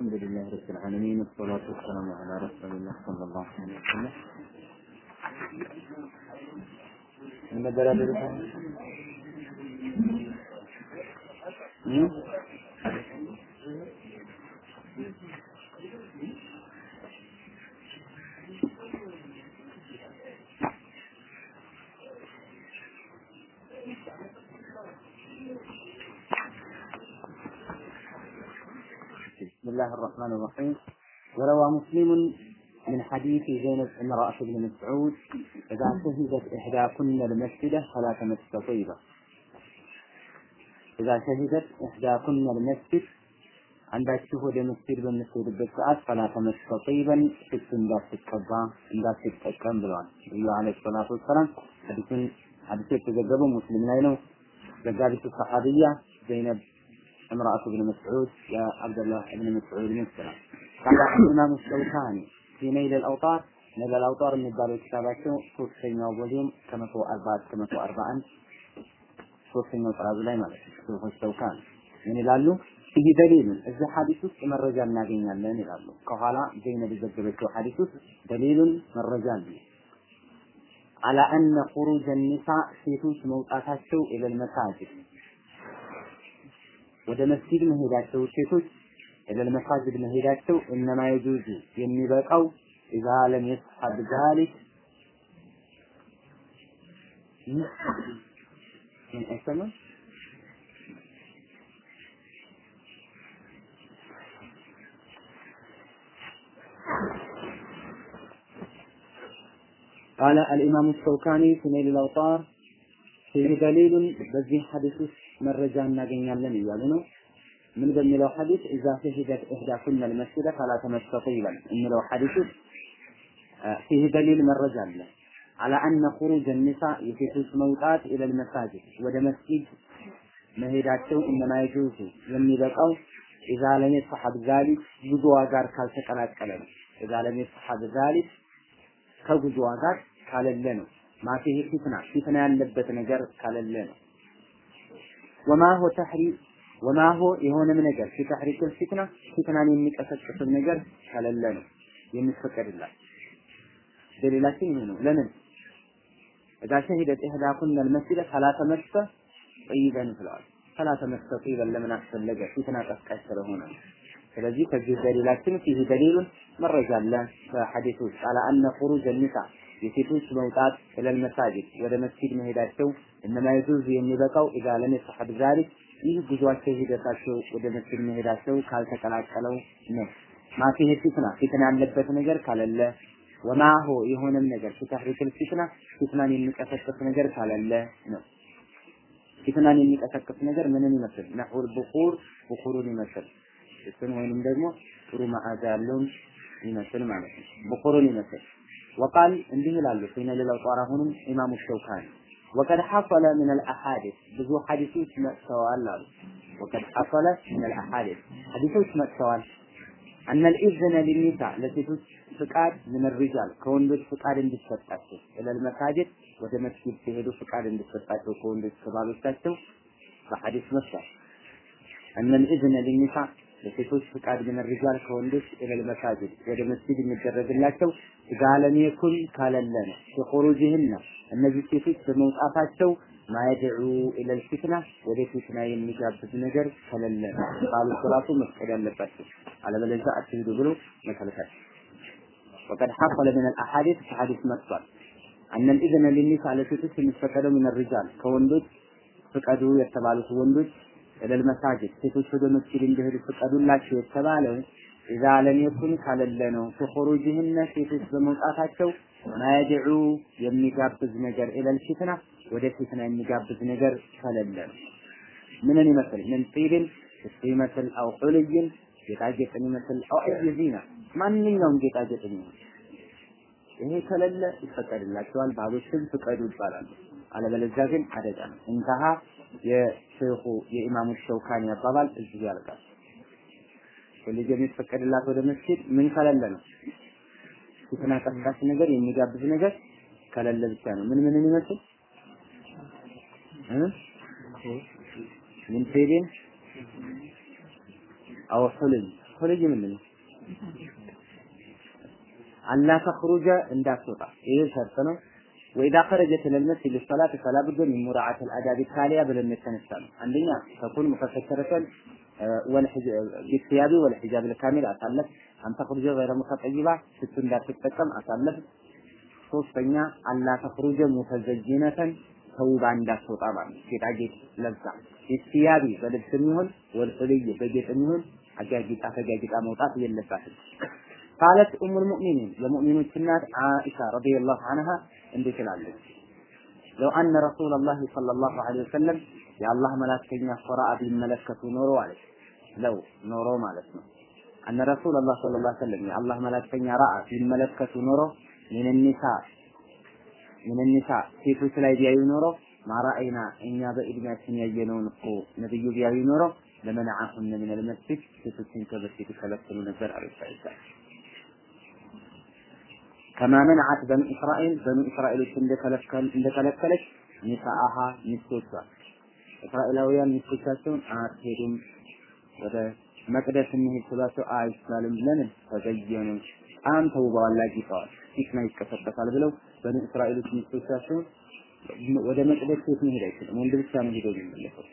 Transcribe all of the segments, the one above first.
الحمد لله رب العالمين والصلاة والسلام على رسول الله صلى الله عليه وسلم من الله الرحمن الرحيم وروى مسلم من حديث زينب امرأة بن مسعود إذا شهدت إحداكن المسجد فلا تمس طيبة إذا شهدت إحداكن المسجد አንዳችሁ ወደ መስጊድ በምትሄዱበት ሰዓት ፈላ ተመሰ ጠይበን ሽቱ እንዳትቀባ እንዳትጠቀም ብለዋል ነቢዩ ዓለይሂ ሰላቱ ወሰላም። ሐዲሱን ሐዲሱ የተዘገበው ሙስሊም ላይ ነው። ዘጋቢቱ ሰሐቢያ ዘይነብ امرأة ابن مسعود يا عبد الله بن مسعود بن السلام قال الإمام الشوكاني في نيل الأوطار نيل الأوطار من باب كتاباته ሶስተኛው ቮሊዩም ከመቶ አርባ እስከ መቶ አርባ አንድ ሶስተኛው ጥራዝ ላይ ማለት ነው። ሸይኹ ሸውካኒ ምን ይላሉ? ይህ ደሊሉን እዚህ ሐዲስ ውስጥ መረጃ እናገኛለን ይላሉ። ከኋላ ዘይነብ የዘገበችው ሐዲስ ውስጥ ደሊሉን መረጃ አለ። አላ አነ ኹሩጅ ኒሳ ሴቶች መውጣታቸው ኢለል መሳጅድ ወደ መስጊድ መሄዳቸው ሴቶች ኢለል መሳጅድ መሄዳቸው እነማ የጁዙ የሚበቃው ኢዛ ለም የስሐብ ዛሊክ ምን አይሰማም قال الإمام الشوكاني في نيل الأوطار فيه دليل በዚህ ሐዲስ ውስጥ መረጃ እናገኛለን እያሉ ነው። ምን በሚለው ሐዲስ እዛ ሸሂደት ኢህዳኩነ አልመስጂደ ፈላ ተመሰጡ ይላል የሚለው ውስጥ ፊህ ደሊል መረጃ አለ አላ አነ ኹሩጅ ኒሳ የሴቶች መውጣት ኢለል መሳጅድ ወደ መስጊድ መሄዳቸው እነማ የጁዙ የሚበቃው ኢዛ ለም የሰሐብ ዛሊክ ጉዞዋ ጋር ካልተቀላቀለ ነው። ኢዛ ለም የሰሐብ ዛሊክ ከጉዞዋ ጋር ካለለ ነው። ማፊህ ፊትና ፊትና ያለበት ነገር ካለለ ነው። ወማሆ ተሕሪ ወማሆ የሆነም ነገር ፊ ፊትና ፊትናን የሚቀሰቅስም ነገር ካለለ ነው የሚፈቀድላት። ደሊላችን ይሄ ነው። ለምን እዛ ሸሂደት ኢህዳኩን አልመስጂደ ፈላ ተመሰ ጠይበን ብለዋል። ፈላ ተመሰ ጠይበን ለምን አስፈለገ? ፊትና ቀስቃሽ ስለሆነ ስለዚህ ከዚህ ደሊላችን ፊህ ደሊሉን መረጃ አለ በሐዲስ ውስጥ አላ አነ ኹሩጅ ኒሳ የሴቶች መውጣት ኢለል መሳጅድ ወደ መስጊድ መሄዳቸው እነማ የሚበቃው ኢዛ ለም የሰሐብ ዛሊክ ይህ ጉዟቸው ሂደታቸው ወደ መስጊድ መሄዳቸው ካልተቀላቀለው ነው። ማፊህ ፊትና ፊትና ያለበት ነገር ካለለ ወማሆ የሆነም ነገር ፊተህሪክል ፊትና ፊትናን የሚቀሰቅስ ነገር ካለለ ነው። ፊትናን የሚቀሰቅስ ነገር ምንን ይመስል نحو البخور ቡኹሩን ይመስል እሱን ወይንም ደግሞ ጥሩ መዓዛ ያለውን ይመስል ማለት ነው። ቡኹሩን ይመስል وقال እንዲህ ይላሉ في نيل الأوطار አሁንም ኢማሙ ሸውካኒ وقد حصل من الأحاديث ብዙ ሐዲሶች መጥተዋል አሉ። وقد حصل من الأحاديث ሐዲሶች መጥተዋል أن الإذن للنساء ለሴቶች ፍቃድ من الرجال ከወንዶች ፍቃድ እንዲሰጣቸው إلى المساجد ወደ መስጊድ ሲሄዱ ፍቃድ እንዲሰጣቸው ከወንዶች ከባሎቻቸው በሐዲስ መጥቷል። أن الإذن للنساء ለሴቶች ፍቃድ ምን ሪጃል ከወንዶች ኢለል መሳጅድ ወደ መስጂድ የሚደረግላቸው ዛለም የኩን ካለለነ ሸኹሩጅህና እነዚህ ሴቶች በመውጣታቸው ማይድዑ ኢለል ፊትና ወደ ፊትና የሚጋብዝ ነገር ከለለነ ባሉት ራሱ መፍቀድ አለባቸው። አለበለዚያ አትሂዱ ብሎ መከልከል። وقد حصل من الاحاديث حديث مطلق أن الإذن للنساء على ستة المتفقدة من الرجال كوندوج فقدوا يتبالوا መሳጅድ ሴቶች ወደ መስጊድ እንዲሄዱ ፍቀዱላቸው የተባለው ኢዛ ለም ካለለ ነው ከኹሩጅህነ ሴቶች በመውጣታቸው ማየድዑ የሚጋብዝ ነገር ኢለል ፊትና ወደ ፊትና የሚጋብዝ ነገር ከሌለ ነው። ምንን ይመስል ምን ጢብን እሱ ይመስል አው ሑልይን ጌጣጌጥን ይመስል አው አይ ዚና ማንኛውም ጌጣጌጥ ይሁን ይሄ ከሌለ ይፈቀድላቸዋል። ባሎችን ፍቀዱ ይባላሉ። አለበለዚያ ግን አደጋ ነው። እንተሃ የሼኹ የኢማሙ ሸውካኒ አባባል እዚህ ያልቃል። ልጅ የሚፈቀድላት ወደ መስጊድ ምን ከሌለ ነው? ፊትና ቀስቃሽ ነገር የሚጋብዝ ነገር ከሌለ ብቻ ነው። ምን ምንን ይመስል ምን ቴቤን አው ሁልም ወልሑልይ ምንድን ነው? አላ ተኽሩጀ እንዳትወጣ ይሄ ሸርጥ ነው። ወኢዛ ኸረጀት መስጂድ ሊሰላት ፈላ ቡደ ሚን ሙራዓት አልአዳብ ታሊያ ብለን የተነሳ አንደኛ ተኩን ሙተሰከረተን ቢስያቢ ወልሒጃብ ልካሚል አሳለፍ። አንተ ተኽሩጀ ገይረ ሙተጠይባ ሽቱ እንዳትጠቀም አሳለፍ። ሶስተኛ አላ ተኽሩጀ ሙተዘይነተን ተውባ እንዳትወጣ ማለት ጌጣጌጥ ለብሳ ቢስያቢ በልብስ የሚሆን ወልሑልይ በጌጥ የሚሆን አጋጊጣ ተጋጊጣ መውጣት የለባትም። ቃለት ኡሙል ሙእሚኒን የሙእሚኖች እናት ዓኢሻ ረዲየላሁ ዐንሃ እንዲህ ትላለች። ለው አነ ረሱለላህ ሰለላሁ ዐለይሂ ወሰለም የአላህ መላክተኛ ሶራአ ቢመለከቱ ኖሮ አለች። ለው ኖሮ ማለት ነው። አነ ረሱለላህ ሰለላሁ ዐለይሂ ወሰለም የአላህ መላክተኛ ረአ ቢመለከቱ ኖሮ ምን ኒሳ ሴቶች ላይ ቢያዩ ኖሮ ማራአይና እኛ በእድሜያችን ያየነውን እኮ ነብዩ ቢያዩ ኖሮ ለመናዓሁነ ምን አልመስጂድ ሴቶችን ከመስጂድ ይከለክሉ ነበር አለች ከማ መንዓት በኑ እስራኤል በኑ እስራኤሎች እንደከለከለች ኒሳአሃ ሚስቶቿ። እስራኤላውያን ሚስቶቻቸውን አትሄዱም ወደ መቅደስ እንሂድ ስላቸው አይቻልም። ለምን? ተዘየኑ በጣም ተውበዋል አጊጠዋል ፊትና ይቀሰቀሳል ብለው በኑ እስራኤሎች ሚስቶቻቸውን ወደ መቅደስ ሴት መሄድ አይችልም ወንድ ብቻ ነው ሄደው የሚመለሰው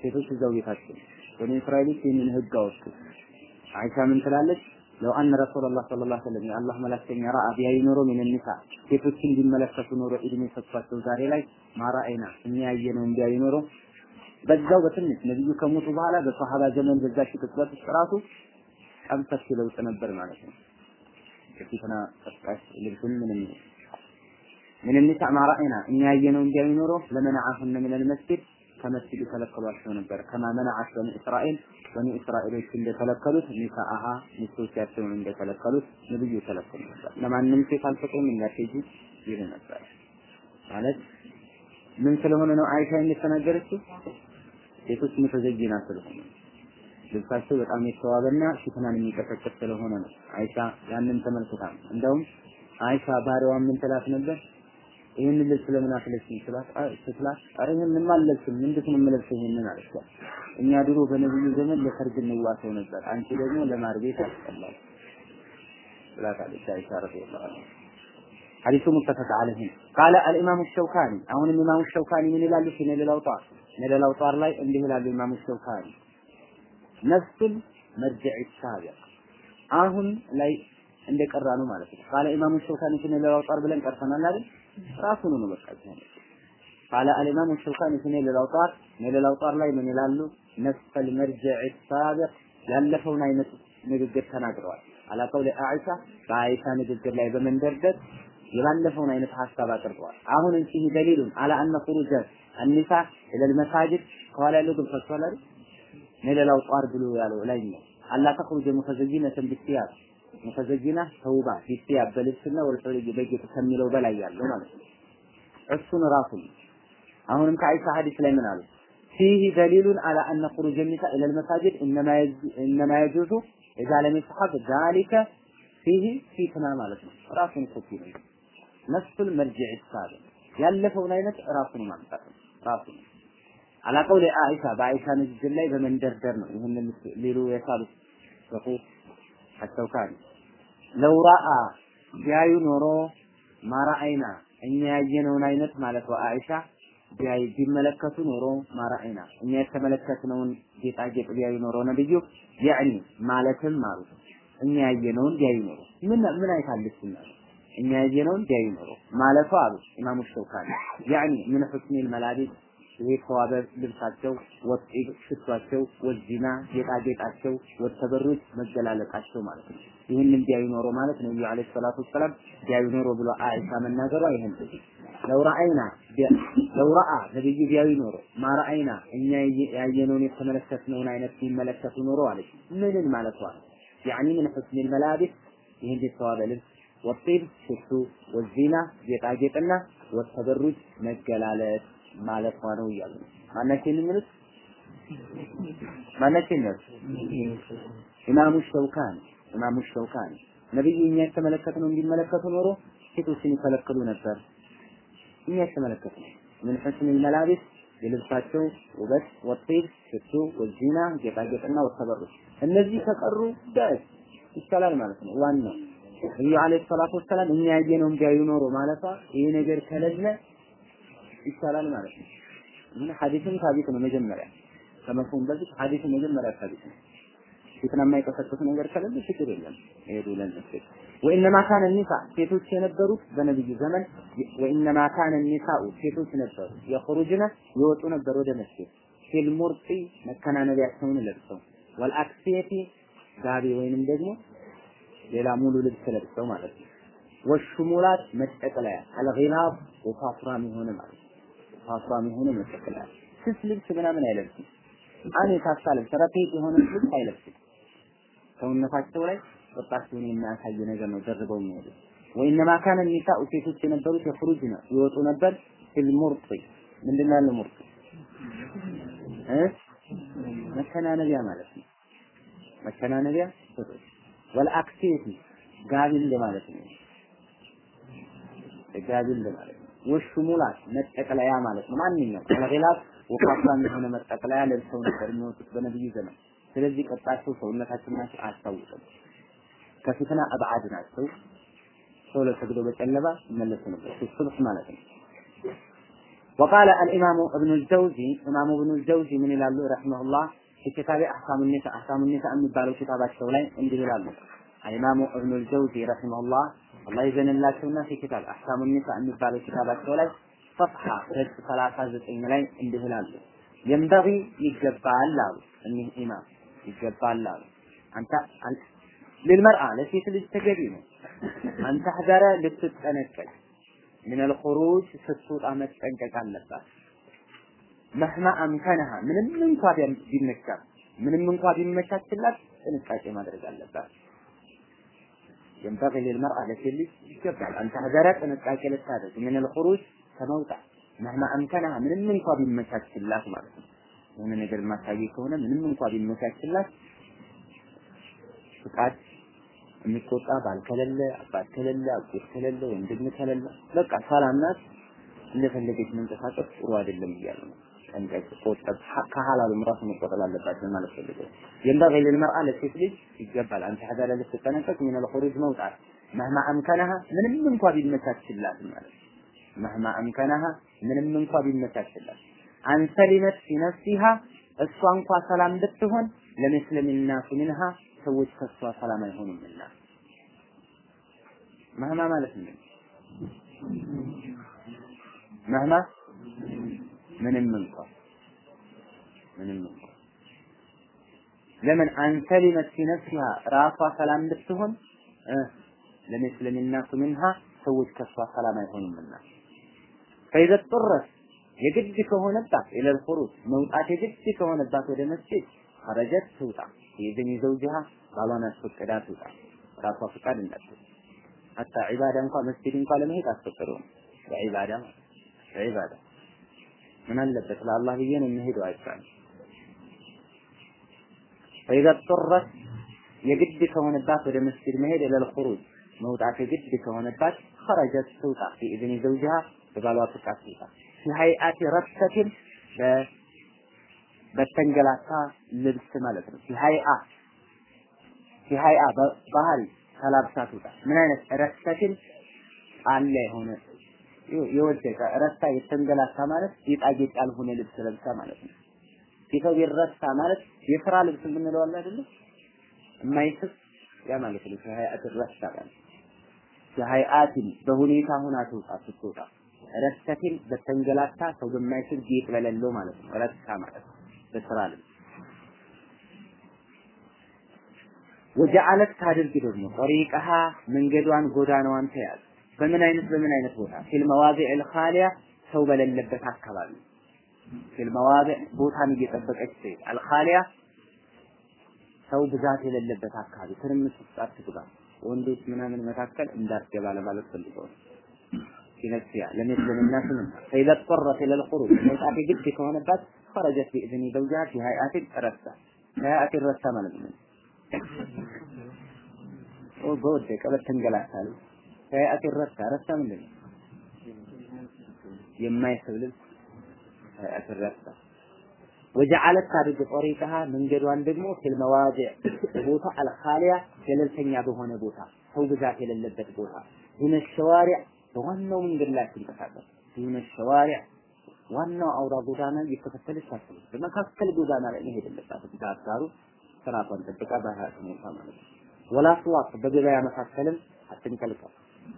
ሴቶች እዛው ቤታቸው በኑ እስራኤሎች ይህንን ህግ አወጡ። አይሻ ምን ትላለች ለው አነ ረሱላላህ ሰለላሁ ዐለይሂ ወሰለም የአላህ መላክተኛ ረአ ቢያዩ ኖሮ ምን ኒሳ ሴቶችን ቢመለከቱ ኖሮ እድሜ ሰጥቷቸው ዛሬ ላይ ማራአይና እኛ ያየነውን ቢያዩ ኖሮ በዛው በትንሽ ነብዩ ከሞቱ በኋላ በሰሃባ ዘመን በዛች ቅጽበት ውስጥ ራሱ በጣም ለውጥ ነበር ማለት ነው። የፊትና ቀስቃሽ ልብሱን ምንም ምን ኒሳ ማራአይና እኛ ያየነውን ቢያዩ ኖሮ ለመናዓሁነ ምን አልመስጂድ ከመስጂድ ከለከሏቸው ነበር። ከማ መናዓት በኒ እስራኤል በኒ እስራኤሎች እንደከለከሉት ኒሳአሃ ሚስቶቻቸውን እንደከለከሉት ነብዩ ከለከሉ ነበር። ለማንም ሴት አልፈቅም እንዳትሄጂ ይል ነበር ማለት ምን ስለሆነ ነው አይሻ እንደተናገረችው ሴቶች ሙተዘይና ስለሆነ ልብሳቸው በጣም የተዋበና ፊትናን የሚቀሰቅስ ስለሆነ ነው። አይሻ ያንን ተመልክታ እንደውም አይሻ ባሪያዋን ምን ትላት ነበር? ይህን ልብስ ለምን አትለብሽም ስላት ስትላት ኧረ ይህን አልለብስም እንዴት ነው የምለብሰው ይህንን አለቻት። እኛ ድሮ በነብዩ ዘመን ለሰርግ እንዋሰው ነበር፣ አንቺ ደግሞ ለማር ቤት አስጠላል ብላታለች አይሻ ረዲየላሁ ዐንሃ። ሐዲሱ ሙተፈቅ ዐለይህ ቃለ አልኢማሙ ሸውካኒ አሁንም ኢማሙ ሸውካኒ ምን ይላሉ? ሲነ ለላውጣር ለላውጣር ላይ እንዲህ ይላሉ ኢማሙ ሸውካኒ ነፍሱል መርጅዕ ሳቢቅ አሁን ላይ እንደቀራ ነው ማለት ነው። ቃለ ኢማሙ ሸውካኒ ሲነ ለላውጣር ብለን ቀርተናል አይደል? ራሱን ነው በቃ ይሄ ቃለ አልኢማሙ ሸውካኒ ሲነ ለላውጣር ለላውጣር ላይ ምን ይላሉ? ነፍሰል መርጅዕ ሳቢቅ ያለፈውን አይነት ንግግር ተናግረዋል። አላ ቀውሊ አኢሻ በአኢሻ ንግግር ላይ በመንደርደር የባለፈውን አይነት ሀሳብ አቅርበዋል። አሁን እንቺ ደሊሉን አላ አነ ኹሩጀ አኒሳ ኢለል መሳጅድ ከኋላ ያለው ግን ፈሷል አይደል? ነለላው ጧር ብሎ ያለው ላይ ነው። አላ ተኽሩጀ ሙተዘይነተን ቢስያብ ሙተዘይና ተውባ ቢስያብ በልብስና ወልሑልይ በጌጥ ከሚለው በላይ ያለው ማለት ነው። እሱን ራሱን አሁንም ከአይሻ ሐዲስ ላይ ምን አሉ? ፊህ ደሊሉን አላ አነ ኹሩጀ ኒሳ ኢለል መሳጅድ ኢነማ የጁዙ ኢዛ ለም ይስሐብ ዛሊከ ፊህ ፊትና ማለት ነው። ራሱን ኮፒ ነው። ነፍሱል መርጂዕ ሳብ ያለፈውን አይነት ራሱን ማምጣት ራሱን አላ ቀውሊ አኢሻ በአኢሻ ንግግር ላይ በመንደርደር ነው ይህንን ሊሉ የሳሉት ሰፉ አስተውካኒ ለው ረአ ቢያዩ ኖሮ ማራአይና እኛ ያየነውን አይነት ማለት አኢሻ ቢያይ ቢመለከቱ ኖሮ ማራአይና እኛ የተመለከትነውን ጌጣጌጥ ቢያዩ ኖሮ ነብዩ ያዕኒ ማለትም አሉ እኛ ያየነውን ቢያዩ ኖሮ ምን ምን አይታለችና እኛ ያየነውን ቢያዩ ኖሮ ማለቱ አሉ ኢማሙ ሸውካኒ ያዕኒ ምን ሁስኒል መላቢስ ይሄ ልብሳቸው ወጥ ሽቷቸው ወዚና ጌጣጌጣቸው ወተበሩት መገላለጣቸው ማለት ነው። ይህንን ቢያዩ ኖሮ ማለት ነብዩ አለይሂ ሰላቱ ወሰላም ቢያዩ ኖሮ ብሎ አይሻ መናገሯ ይሄን ለው ረአይና ለው ረአ ቢያዩ ኖሮ ማረአይና እኛ ያየነውን የተመለከትነውን አይነት ቢመለከቱ ኖሮ አለች። ምንን ማለቷ ያኒ ምን ሁስኒል መላቢስ ይህን የተዋበ ልብስ ወጢብ ሽቱ ወዚና ጌጣጌጥና ወተበሩጅ መገላለጥ ማለቷ ነው እያሉ ማናቸው የሚሉት? ማናቸው የሚሉት ኢማሙ ሸውካኒ ኢማሙ ሸውካኒ ነብዩ እኛ የተመለከትነው እንዲመለከቱ ኖሮ ሴቶችን ይከለክሉ ነበር። እኛ የተመለከትነው ምን ሁስን መላቢስ የልብሳቸው ውበት ወጤት ሽቱ ወዚና ጌጣጌጥና ወተበሩች እነዚህ ከቀሩ ዳስ ይቻላል ማለት ነው። ዋናው ነብዩ አለይሂ ሰላቱ ወሰላም እኛ ያየነውን ቢያዩ ኖሮ ማለቷ ይሄ ነገር ከሌለ ይቻላል ማለት ነው። ምን ሐዲስም ሳቢት ነው መጀመሪያ ከመፍሁም በፊት ሐዲስ መጀመሪያ ሳቢት ነው። ፊትና የማይቀሰቅስ ነገር ከሌለ ችግር የለም። ይሄዱ ለነፍስ ወኢነማ ካነ ኒሳ ሴቶች የነበሩት በነብዩ ዘመን ወኢነማ ካነ ኒሳኡ ሴቶች ነበሩ የኹሩጅነ ይወጡ ነበር ወደ መስጊድ ፊል መከናነቢያቸውን ለብሰው ወልአክሲየቲ ጋቢ ወይንም ደግሞ ሌላ ሙሉ ልብስ ለብሰው ማለት ነው። ወሹሙላት መጠቅለያ አልጊላብ ወፋፍራም የሆነ ማለት ፋፍራም የሆነ መጠቅለያ ስስ ልብስ ምናምን አይለብስም። አኔ ታሳ ልብስ ረፔት የሆነ ልብስ አይለብስም። ሰውነታቸው ላይ ወጣቸውን የሚያሳይ ነገር ነው ደርበው የሚሄዱት። ወኢነማ ካነ ኒሳኡ ሴቶች የነበሩት የኽሩጅ ነው ይወጡ ነበር ፊል ሙርጢ ምንድን ሙርጢ እ መከናነቢያ ማለት ነው። መከናነቢያ ሴቶች ወልአክሲቲ ጋቢ እንደማለት ነው። ጋቢ እንደማለት ነው። ወሹሙላት መጠቅለያ ማለት ነው። ማንኛውም አልጊላብ ወፋፍራም የሆነ መጠቅለያ ለብሰው ነበር የሚወጡት በነብዩ ዘመን። ስለዚህ ቀጣቸው ሰውነታችን ናቸው አያስታውቅም። ከፊትና አብዓድ ናቸው። ሰው ለሰግዶ በጨለማ ይመለሱ ነበር። ሱብህ ማለት ነው። وقال الإمام ابن الجوزي إمام ابن الجوزي من ይላሉ رحمه الله في كتاب أحكام النساء أحكام النساء የሚባለው ኪታባቸው ላይ እንዲህ ይላሉ الإمام ابن الجوزي رحمه الله አላህ ይዘንላቸውና ፊ ኪታብ አህካሙ ኒሳ የሚባለው ኪታባቸው ላይ ፈትሐ ገጽ 39 ላይ እንዲህ ይላሉ። የንበሪ ይገባል አሉ እኒህ ኢማም ይገባል አሉ አንተ ልልመርአ ለሴት ልጅ ተገቢ ነው። አንተ ሐዳረ ልትጠነቀቅ ምን አልኹሩጅ ስትወጣ መጠንቀቅ አለባት። መህማ አምከነሃ ምንም እንኳ ቢመቻት ምንም እንኳ ቢመቻችላት ጥንቃቄ ማድረግ አለባት። ينبغي للمرأة ለሴት ልጅ ይገባል አንተ ሐዘረ ጥንቃቄ ልታደርግ ምን الخروج ከመውጣት መህማ አምከነሃ ምንም እንኳ ቢመቻችላት ማለት ነው የሆነ ነገር ማሳየ ከሆነ ምንም እንኳ ቢመቻችላት ፍቃድ የሚቆጣ ባል ከሌለ አባት ከሌለ አጎት ከሌለ ወንድም ከሌለ በቃ ሰላም ናት እንደፈለገች መንቀሳቀስ ጥሩ አይደለም እያሉ ነው። ጠንቀቅ፣ ቆጠብ፣ ከሐላሉም ራሱ መቆጠብ አለባት ማለት ፈልገው። የንበغي للمرأة ለሴት ልጅ ይገባል። አንተ ሀዛ ልትጠነቀቅ ምን الخروج መውጣት? مهما امكنها ምንም እንኳ ቢመቻችላት ማለት መህማ አምከናሃ ምንም እንኳ ቢመቻችላት አንሰሊመት ሲነፍሲሃ እሷ እንኳ ሰላም ብትሆን ለመስለሚናሱ ሚንሃ ሰዎች ከእሷ ሰላም አይሆኑምና። መህማ ማለት ምንድን መህማ ምንም እንኳ ምንም እንኳ ለምን አንሰሊመት ፊ ነፍሲሃ ራሷ ሰላም ብትሆን ለመስለም الناس منها ሰዎች ከሷ ሰላም አይሆኑምና فإذا اضطرت የግድ ከሆነባት ኢለል ኹሩጅ መውጣት የግድ ከሆነባት ወደ መስጂድ ኸረጀት ትውጣ የዘኝ ዘውጅሃ ባሏን አስፈቅዳ ትውጣ ራሷ ፍቃድ እንዳትል ሀታ ዒባዳ እንኳን መስጂድ እንኳን ለመሄድ አስፈቅደውም በዒባዳ በዒባዳ ምን አለበት ለአላህ ብዬ ነው የምሄደው አይባልም فإذا اضطرت የግድ ከሆነባት ወደ መስጂድ መሄድ إلى الخروج መውጣት የግድ ከሆነባት خرجت ትውጣ بإذن زوجها በባሏ ፍቃድ ትውጣ في هيئة رثة በተንገላታ ልብስ ማለት ነው። ፊሃይአ ፊሃይአ ባህሪ ተላብሳ ትውጣ። ምን አይነት ረሰትን አለ የሆነ የወደቀ ረሳ የተንገላታ ማለት ጌጣጌጥ ያልሆነ ልብስ ለብሳ ማለት ነው። ፊተው ቢረሳ ማለት የስራ ልብስ የምንለው አለ አይደለ? የማይስብ ያ ማለት ነው። ፊሃይአት ረሳ ማለት ፊሃይአትን በሁኔታ ሁና ትውጣ ስትወጣ ረሰትን በተንገላታ ሰው በማይስብ ጌጥ በሌለው ማለት ነው። ረሳ ማለት በስራ ልብስ ወጀዓለት ታድርግ ደግሞ ጠሪቀሃ መንገዷን ጎዳናዋን ተያዝ በምን አይነት በምን አይነት ቦታ ፊል መዋዲዕ አልኻሊያ ሰው በሌለበት አካባቢ ፊል መዋዲዕ ቦታን እየጠበቀች ትሄድ አልኻሊያ ሰው ብዛት የሌለበት አካባቢ ትርምስ ውስጥ አትግባ ወንዶች ምናምን መካከል እንዳትገባ ለማለት ፈልገው ሲነክሲያ ለምስል الناس منها فإذا اضطرت إلى الخروج መውጣት ግድ ከሆነባት خرجت بإذن زوجها في هيئات رسة هيئات رسة ማለት ነው ኦ በወደቀ በተንገላታል ከያት ረሳ ረሳ ምንድን ነው የማይስብ ልብስ ረሳ ወጀዓለት ታድርግ ጠሪቀሃ መንገዷን ደግሞ ፊል ቦታ አልኻሊያ ገለልተኛ በሆነ ቦታ ሰው ብዛት የሌለበት ቦታ ዱነ ሸዋሪዕ በዋናው መንገድ ላይ አትንቀሳቀስ ዱነ ሸዋሪዕ ዋናው አውራ ጎዳና እየተከተለች አትሄድ። በመካከል ጎዳና ላይ መሄድ የለባትም። ዳርዳሩ ስርዓቷን ጠብቃ ባህሪያት ሁኔታ ማለት ነው። ወላ ስዋቅ በገበያ መካከልም አትንቀልቀል።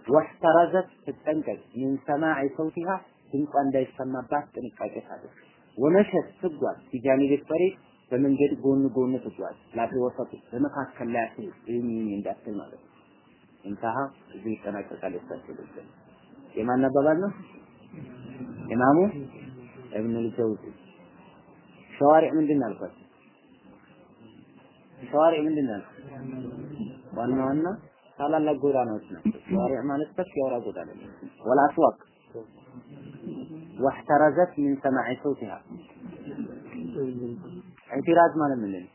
ወህተረዘት ትጠንቀቅ ሚን ሰማዕ ሰውቲሃ ድምጿ እንዳይሰማባት ጥንቃቄ ታደርግ። ወመሸት ትጓዝ ፊጃኒቤ ጠሪቅ በመንገድ ጎን ጎን ትጓዝ ላፊ ወሰጡ በመካከል ላይ አትሄድ ይህን እንዳትል ማለት ነው። እንታሃ እዚህ ይጠናቀቃል የሳቸው የማን አባባል ነው? ኢማሙ እብን ልጀውዚ። ሸዋሪዕ ምንድን አልኳቸው ሸዋሪዕ ምንድን ነው? ዋና ዋና ታላላቅ ጎዳናዎች ናቸው ሸዋሪዕ ማለት ሰፊ የአውራ ጎዳና ወላ አስዋቅ واحترزت من سماع صوتها اعتراض ማለት ምን ነው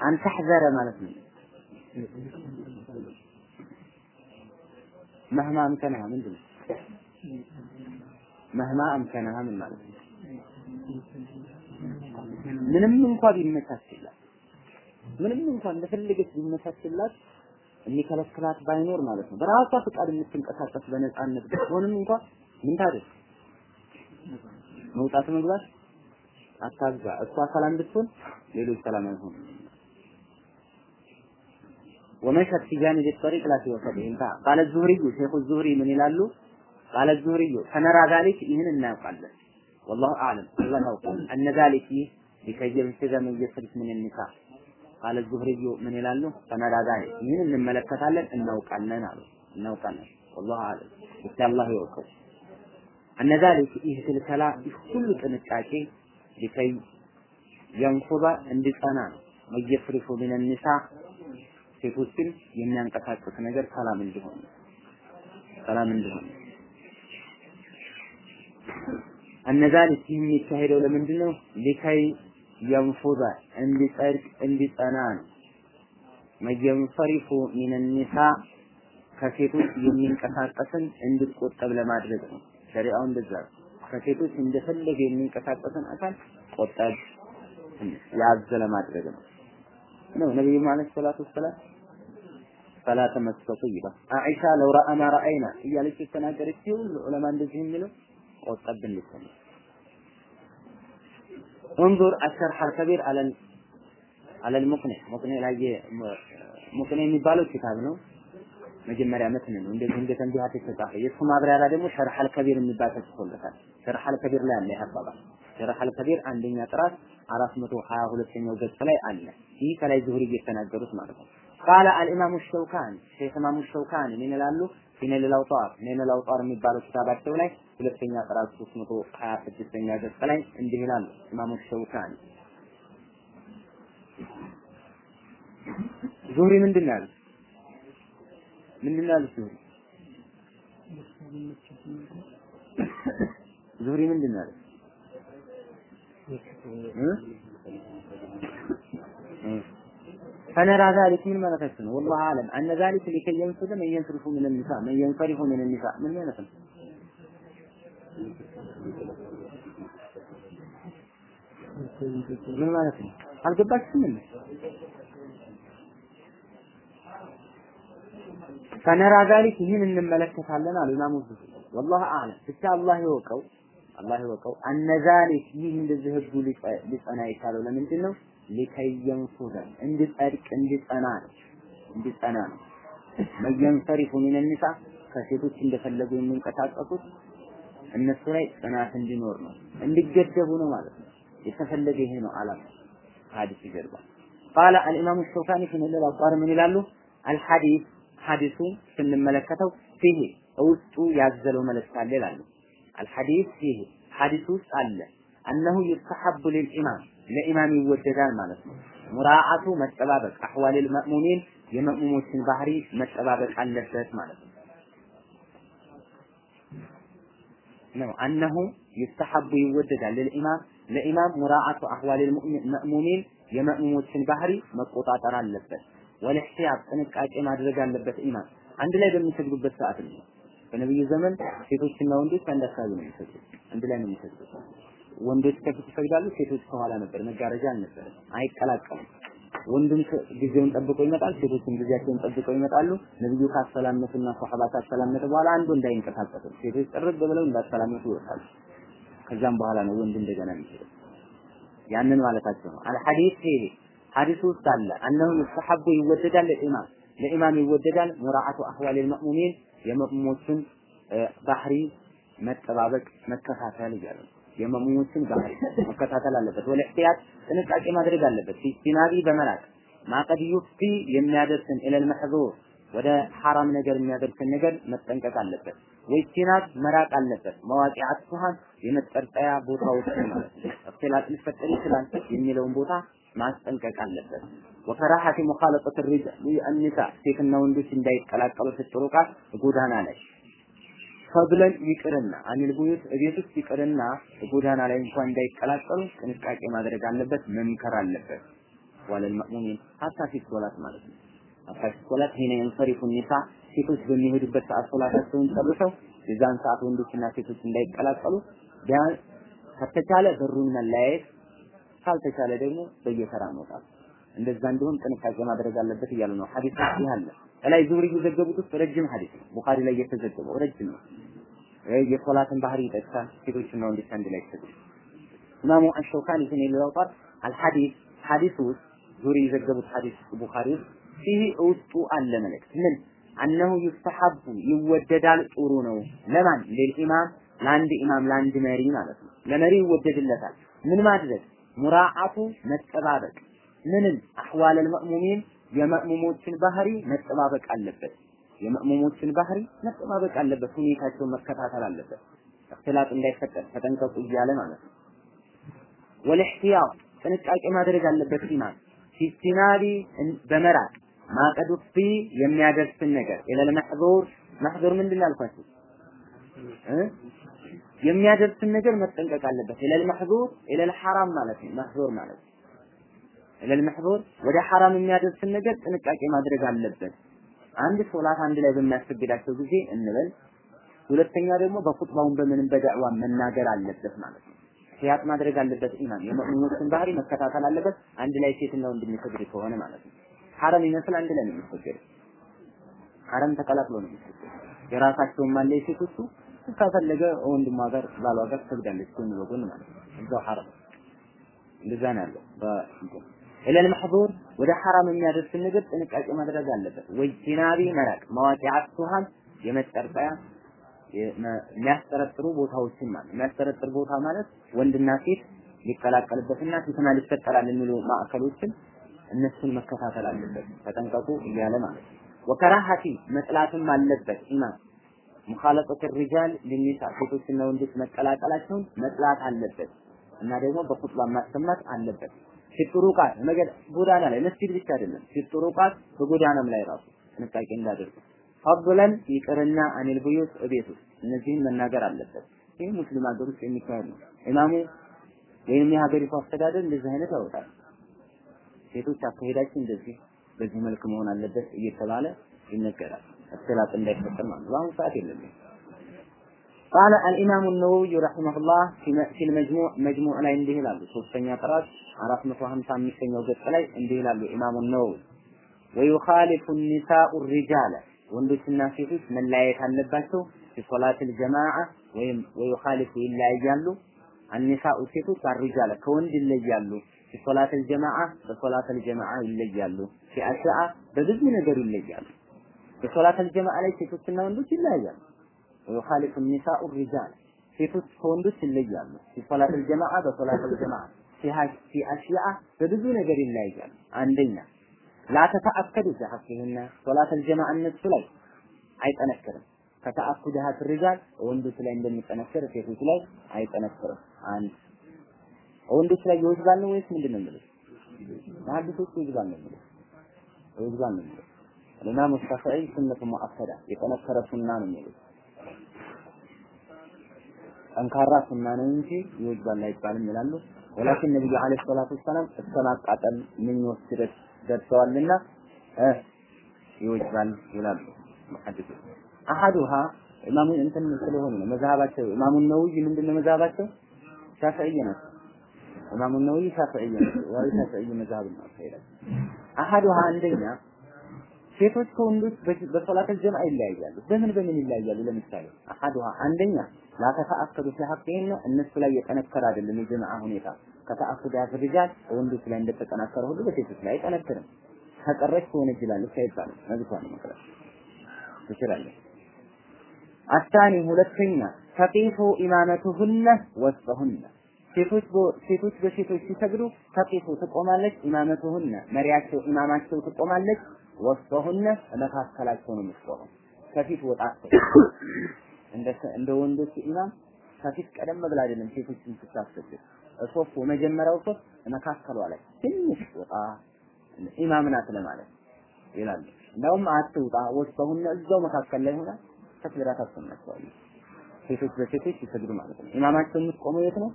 አን ተሕዘረ ማለት ነው መህማ አምከነሃ ምንድን ነው መህማ አምከነሃ ምን ማለት ነው ምንም እንኳን ቢመቻችላት ምንም እንኳን እንደፈለገች ሊመቻችላት የሚከለክላት ባይኖር ማለት ነው። በራሷ ፍቃድ የምትንቀሳቀስ በነፃነት ሆንም እንኳን ምን ታደርግ መውጣት መግባት አታግዛ። እሷ ሰላም ብትሆን ሌሎች ሰላም አይሆኑ። ወመሸት ፊጃኒ ቢጠሪቅ ላ ሲወሰድ ይንታ ቃለ ዙህሪዩ ሼኹ ዙህሪ ምን ይላሉ? ባለ ዙህሪዩ ተነራ ዛሊክ ይህን እናያውቃለን። ወላሁ አዕለም አላህ ያውቃል። እነ ዛሊክ ይህ ሊከየብ ኢልትዛም እየስልት ምን ኒሳ ቃለ ዙህሪዩ ምን ይላሉ? ተነዳዳሪ ይህን እንመለከታለን እናውቃለን አሉ። እናውቃለን ወላሁ አለም ብቻ አላህ ይወቀው። እነ ይህ ክልከላ ሁሉ ጥንቃቄ ሊከይ የንኩበ እንዲጸና ነው። መየፍሪፉ ሚነ ኒሳ ሴቶችን የሚያንቀሳቅስ ነገር ሰላም እንዲሆን ሰላም እንዲሆን እነ ይህ የሚካሄደው ለምንድን ነው? ሊከይ የንፉዘ እንዲጸድቅ እንዲጸና ነው። መየንፈሪፉ ኒሳ ከሴቶች የሚንቀሳቀስን እንድትቆጠብ ለማድረግ ነው። ሸሪዓው እንደዛ ከሴቶች እንደፈለገ የሚንቀሳቀስን አካል ቆጠብ ያዘ ለማድረግ ነው ነው ነብዩ ማለት ሰላቱ ወሰላም ፈላ ተመሰጡ ይላል። አኢሻ ለው ረአይና እያለች የተናገረች ሲሆን ዑለማ እንደዚህ የሚለው ቆጠብ እንድትሆን انظر الشرح الكبير على على المقنع مقنع ላይ ሙቅኔ የሚባለው ኪታብ ነው። መጀመሪያ መትን ነው እንደዚህ እንደ ተንቢሃት የተጻፈ የሱ ማብራሪያ ደግሞ ሸርህ አልከቢር የሚባል ተጽፎለታል። ሸርህ አልከቢር ላይ አለ ያባባል። ሸርህ አልከቢር አንደኛ ጥራት 422ኛው ገጽ ላይ አለ። ይህ ከላይ ዙህሪ እየተናገሩት ማለት ነው። ቃለ አልኢማሙ ሸውካን ሼክ ኢማሙ ሸውካን ምን ይላሉ? في نيل الأوطار في نيل الأوطار የሚባለው ኪታባቸው ላይ ሁለተኛ ጥራት 326ኛ ገጽ ላይ እንዲህ ይላሉ ኢማሙ ሸውካኒ ዙህሪ ምንድን ነው ያሉት? ምንድን ነው ያሉት ዙህሪ? ዙህሪ ምንድን ነው ያሉት? ፈነራ ዛሊክ ምን ማለት ነው? ወላሂ አለም አነ ዛሊክ ሊከይ የንፍድ መን የንፍሪሁ ምን ኒሳ መን የንፈሪሁ ምን ኒሳ ምን ማለት ነው? ምን ማለት ነው? አልገባችሁም ፈነራ ዛሊክ ይህን እንመለከታለን አሉ ኢማሙ ዙሁሪ። ወላሂ አለም ብቻ አላህ ይወቀው አላህ ይወቀው። አነ ዛሊክ ይህ እንደዚህ ህጉ ሊጸና የቻለው ለምንድን ነው? ሊከየንፉዘ እንዲጸድቅ እንዲጸና ነው። እንዲጸና ነው። ኒሳ ከሴቶች እንደፈለጉ የሚንቀሳቀሱት እነሱ ላይ ጽናት እንዲኖር ነው። እንዲገደቡ ነው ማለት ነው። የተፈለገ ይሄ ነው አላማ ሐዲስ ይገርባ ቃለ አልኢማሙ ሸውካኒ ፊ ነል አውጣር ምን ይላሉ? አልሐዲስ ሐዲሱ ስንመለከተው ፊህ ውስጡ ያዘለው መልእክት አለ ይላሉ። አልሐዲስ ፊህ ሐዲስ ውስጥ አለ። አነሁ ይስተሐቡ ሊልኢማም ለኢማም ይወደዳል ማለት ነው። ሙራዓቱ መጠባበቅ አህዋል መእሙሚን የመእሙሞችን ባህሪ መጠባበቅ አለበት ማለት ነው። ነው አነሁ ይስተሐቡ ይወደዳል። ለልኢማም ለኢማም ሙራዓቱ አህዋል መእሙሚን የመእሙሞችን ባህሪ መቆጣጠር አለበት። ወልህቲያብ ጥንቃቄ ማድረግ አለበት ኢማም። አንድ ላይ በሚሰግዱበት ሰዓት ነው። በነብዩ ዘመን ሴቶችና ወንዶች አንድ አካባቢ ነው የሚሰግዱት፣ አንድ ላይ ነው የሚሰግዱት። ወንዶች ከፊት ይሰግዳሉ፣ ሴቶች ከኋላ ነበር፣ መጋረጃ አልነበረም፣ አይቀላቀሉም። ወንዱም ጊዜውን ጠብቆ ይመጣል፣ ሴቶችም ጊዜያቸውን ጠብቀው ይመጣሉ። ነብዩ ካሰላመቱና ሷሐባ ካሰላመቱ በኋላ አንዱ እንዳይንቀሳቀሱ ሴቶች ጥርግ ብለው እንዳሰላመቱ ይወጣሉ። ከዛም በኋላ ነው ወንድ እንደገና የሚሄደው። ያንን ማለታቸው ነው። አልሐዲስ ይሄ ሐዲስ ውስጥ አለ አነሁ ይስተሐቡ ይወደዳል ለኢማም ለኢማም ይወደዳል ሙራዓቱ አህዋል ልመእሙሚን የመእሙሞችን ባህሪ መጠባበቅ መከታተል እያለ ነው። የመእሙሞችን ባህሪ መከታተል አለበት። ወለህቲያት ጥንቃቄ ማድረግ አለበት። ፊስቲናቢ በመላክ ማቀድ ዩፍቲ የሚያደርስን ኢለል መሕዙር ወደ ሐራም ነገር የሚያደርስን ነገር መጠንቀቅ አለበት። ወይቲናብ መራቅ አለበት። መዋቂዓት ሱሃን የመጠርጠያ ቦታዎች ማለት ነው። ሊፈጠር ይችላል የሚለውን ቦታ ማስጠንቀቅ አለበት። ወከራሐቲ ሙኻለጠት ሪጃል አኒሳ ሴትና ወንዶች እንዳይቀላቀሉ ፍጥሩቃት ጎዳና ላይ ፈብለን ይቅርና አኒል ቡዩት እቤት ውስጥ ይቅርና ጎዳና ላይ እንኳን እንዳይቀላቀሉ ጥንቃቄ ማድረግ አለበት፣ መምከር አለበት። ወለል መእሙሚን ሀታ ፊት ሶላት ማለት ነው። ሀታ ፊት ሶላት ሂነ የንሰሪፉ ኒሳ ሴቶች በሚሄዱበት ሰዓት ሶላታቸውን ጨርሰው የዛን ሰዓት ወንዶችና ሴቶች እንዳይቀላቀሉ ከተቻለ በሩን መለያየት ካልተቻለ ደግሞ በየተራ መውጣት እንደዛ እንዲሆን ጥንቃቄ ማድረግ አለበት እያሉ ነው። ሐዲስ ይህ አለ ከላይ ዙሪ የዘገቡት ውስጥ ረጅም ሐዲስ ነው። ቡኻሪ ላይ የተዘገበው ረጅም ነው። የሶላትን ባህሪ ይጠቅሳል። ሴቶችና ወንዶች አንድ ላይ ይሰጡ። ኢማሙ አሸውካኒ ግን የሚለውጣት አልሐዲስ ሐዲስ ውስጥ ዙሪ የዘገቡት ሐዲስ ቡኻሪ ውስጥ ይህ ውስጡ አለ መልእክት ምን አነሁ ዩስተሐቡ ይወደዳል፣ ጥሩ ነው። ለማን ለኢማም ለአንድ ኢማም ለአንድ መሪ ማለት ነው። ለመሪ ይወደድለታል። ምን ማድረግ مراعاة መጠባበቅ ምንም أحوال المأمومين የመእሙሞችን ባህሪ መጠባበቅ አለበት። የመእሙሞችን ባህሪ መጠባበቅ አለበት። ሁኔታቸውን መከታተል አለበት። اختلاط እንዳይፈጠር ተጠንቀቁ እያለ ማለት ነው። والاحتياط ጥንቃቄ ማድረግ አለበት ኢማም في اجتناب በመራቅ ما قد يفضي የሚያደርስን ነገር ኢለል መሕዙር መሕዙር ምንድን ነው ያልኳችሁ እ የሚያደርስን ነገር መጠንቀቅ አለበት። ኢለል መሕዙር ኢለል ሐራም ማለት ነው። መሕዙር ማለት ኢለል መሕዙር ወደ ሐራም የሚያደርስን ነገር ጥንቃቄ ማድረግ አለበት። አንድ ሶላት አንድ ላይ በሚያስገድዳቸው ጊዜ እንበል። ሁለተኛ ደግሞ በኹጥባውን በምንም በዳዕዋ መናገር አለበት ማለት ነው። ህያጥ ማድረግ አለበት ኢማም የሙእሚኖችን ባህሪ መከታተል አለበት። አንድ ላይ ሴትና ወንድ የሚሰግድ ከሆነ ማለት ነው። ሐረም ይመስል አንድ ላይ ነው የሚሰገደው። ሐረም ተቀላቅሎ ነው የሚሰገደው። የራሳቸውም አለ የሴቶቹ ከፈለገ ወንድሟ ጋር ባሏ ጋር ትሰግዳለች ጎን በጎን ማለት ነው። እዛው ሐረም እንደዛ ነው ያለው። በእንትን ኢለል መሕዙር ወደ ሐራም የሚያደርስን ነገር ጥንቃቄ ማድረግ አለበት። ወጅናቢ መራቅ መዋቂዓት ሱሃን የመጠርጠያ የሚያስጠረጥሩ ቦታዎችን ማለት የሚያስጠረጥር ቦታ ማለት ወንድና ሴት ሊቀላቀልበትና ፊትና ሊፈጠራል የሚሉ ማዕከሎችን እነሱን መከታተል አለበት። ተጠንቀቁ እያለ ማለት ወከራሃቲ መጥላትም አለበት ኢማም ሙኻለጠት ሪጃል ሊኒሳ ሴቶችና ወንዶች መቀላቀላቸውን መጥላት አለበት እና ደግሞ በኹጥባ ማሰማት አለበት። ፊጥሩቃት መገድ ጎዳና ላይ መስጊድ ብቻ አይደለም፣ ፊጥሩቃት በጎዳናም ላይ ራሱ ጥንቃቄ እንዳደርጉ ፈضለን ይቅርና አኒል ቡዩት እቤት ውስጥ እነዚህን መናገር አለበት። ይህ ሙስሊም ሀገር ውስጥ የሚካሄድ ነው። ኢማሙ ወይም የሀገሪቱ አስተዳደር እንደዚህ አይነት ያወጣል። ሴቶች አካሄዳችን እንደዚህ በዚህ መልክ መሆን አለበት እየተባለ ይነገራል። እክትላጥ እንዳይፈጠር ማለት በአሁኑ ሰዓት የለም። ቃለ አልኢማሙ ነወውይ ረሒመሁላህ ፊል መጅሙዕ መጅሙዕ ላይ እንዲህ ይላሉ። ሶስተኛ ጥራት አራት መቶ ሀምሳ አምስተኛው ገጽ ላይ እንዲህ ይላሉ ኢማሙ ነወውይ ወዩኻሊፉ ኒሳኡ ሪጃለ ወንዶችና ሴቶች መለያየት አለባቸው። بصلاة الجماعة ወይም ويخالف ይለያያሉ። النساء ሴቶች الرجال ከወንድ ይለያሉ። بصلاة الجماعة በ صلاة الجماعة ይለያሉ። في أشياء በብዙ ነገር ይለያሉ። በ صلاة الجماعة ላይ ሴቶችና ወንዶች ይለያያሉ። ويخالف النساء الرجال ሴቶች ከወንዶች ይለያሉ صلاة الجماعة በ صلاة الجماعة في أشياء በብዙ ነገር ይለያያሉ አንደኛ ላ ተተአከዱ ሐቂህና ሶላተል ጀማዓ እነሱ ላይ አይጠነክርም። ከተአኩድሃ ሪጃል ወንዶች ላይ እንደሚጠነክር ሴቶች ላይ አይጠነክርም። አንድ ወንዶች ላይ ይወጅባል ነው ወይስ ምንድን ነው የሚሉት? ሐዲሶች ይወጅባል ነው የሚሉት። ይወጅባል ነው የሚሉት። ኢማም ሻፊዒ ሱነቱ ሙአከዳ የጠነከረ ሱና ነው የሚሉት። ጠንካራ ሱና ነው እንጂ ይወጅባል አይባልም ይላሉ። ወላኪን ነብዩ አለይሂ ሰላቱ ወሰላም እስከ ማቃጠል ምኞት ድረስ ደርሰዋልና ይወጅባል ይላሉ። ሙሐዲሶች። አሐዱሃ ኢማሙ እንትን ስለሆኑ ነው። መዛሃባቸው ኢማሙ ነውይ ምንድነው መዛሃባቸው ሻፊዒ ናቸው ኢማሙ ነውይ ሻፊዒ ናቸው ወይ ሻፊዒ መዛሃብ ነው። አሐዱሃ አንደኛ ሴቶች ከወንዶች በሶላተል ጀምዓ ይለያያሉ። በምን በምን ይለያያሉ? ለምሳሌ አሐዱሃ አንደኛ ላተተአከዱ ፊ ሐቅህን እነሱ ላይ የጠነከረ አይደለም የጀምዓ ሁኔታ። ከተአክዱ ያፍርጃል ወንዶች ላይ እንደተጠናከረ ሁሉ በሴቶች ላይ አይጠነክርም። ከቀረች ትወነጅላለች አይባልም። መብቷ ነው መቅረት ትችላለች አታኒ ሁለተኛ ተቂፉ ኢማመቱሁነ ወስጠሁነ ሴቶች በሴቶች ሲሰግዱ ተቂፉ ትቆማለች ኢማመቱሁነ መሪያቸው ኢማማቸው ትቆማለች وسطهن መካከላቸው ነው የምትቆመው ከፊት ወጣቸው እንደ እንደ ወንዶች ኢማም ከፊት ቀደም ብላ አይደለም ሴቶችን ስታስገድድ ሶፉ መጀመሪያው ሶፍ መካከሏ ላይ ትንሽ ወጣ ኢማም ናት ለማለት ይላሉ። እንደውም አትውጣ وسطهن እዛው መካከል ላይ ሆና ተክቢራ ታሰማቸዋለች። ሴቶች በሴቶች ሲሰግዱ ማለት ነው። ኢማማቸው የምትቆመው የት ነው?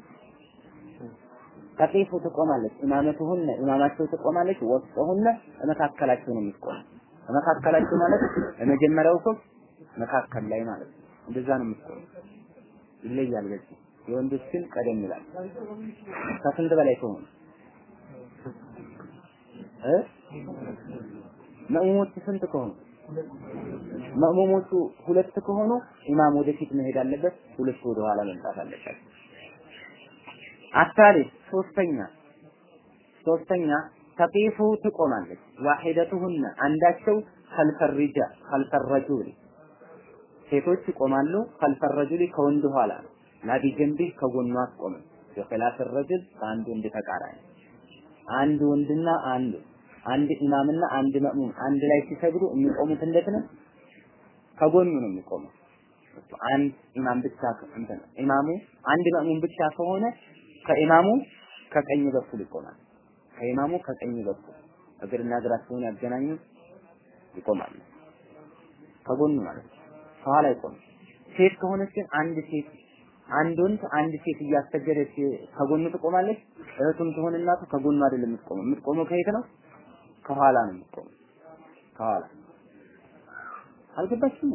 ከቂፉ ትቆማለች። إمامتهن ኢማማቸው ትቆማለች። وسطهن መካከላቸው ነው የምትቆመው። መካከላቸው ማለት የመጀመሪያው ሶፍ መካከል ላይ ማለት ነው። እንደዛ ነው የምትቆመው። ይለያል በዚህ የወንዶች ግን ቀደም ይላል። ከስንት በላይ ከሆኑ እ መእሙሞቹ ስንት ከሆኑ መእሙሞቹ ሁለት ከሆኑ ኢማም ወደፊት መሄድ አለበት፣ ሁለት ወደ ኋላ መምጣት አለበት። አታሊ ሶስተኛ ሶስተኛ ተቂፉ ትቆማለች። ዋሂደቱሁነ አንዳቸው ከልፈሪጃ ከልፈረጁል ሴቶች ይቆማሉ። ከልፈረጁል ከወንድ ኋላ ነው። ላቢ ጀንቢ ከጎኑ አትቆምም። በኺላፍ ረጅል በአንድ ወንድ ተቃራኒ አንድ ወንድና አንድ አንድ ኢማምና አንድ መእሙም አንድ ላይ ሲሰግዱ የሚቆሙት እንዴት ነው? ከጎኑ ነው የሚቆመው። አንድ ኢማም ብቻ እንትን ኢማሙ አንድ መእሙም ብቻ ከሆነ ከኢማሙ ከቀኝ በኩል ይቆማል። ከኢማሙ ከቀኝ በኩል እግርና እግራቸውን ያገናኙ ይቆማሉ። ከጎኑ ማለት ከኋላ ይቆማል። ሴት ከሆነች ግን አንድ ሴት አንድ ወንድ አንድ ሴት እያሰገደች ከጎኑ ትቆማለች። እህቱም ትሆን እናቱ ከጎኑ አይደለም የምትቆመው። የምትቆመው ከየት ነው? ከኋላ ነው የምትቆመው። ከኋላ አልገባችም?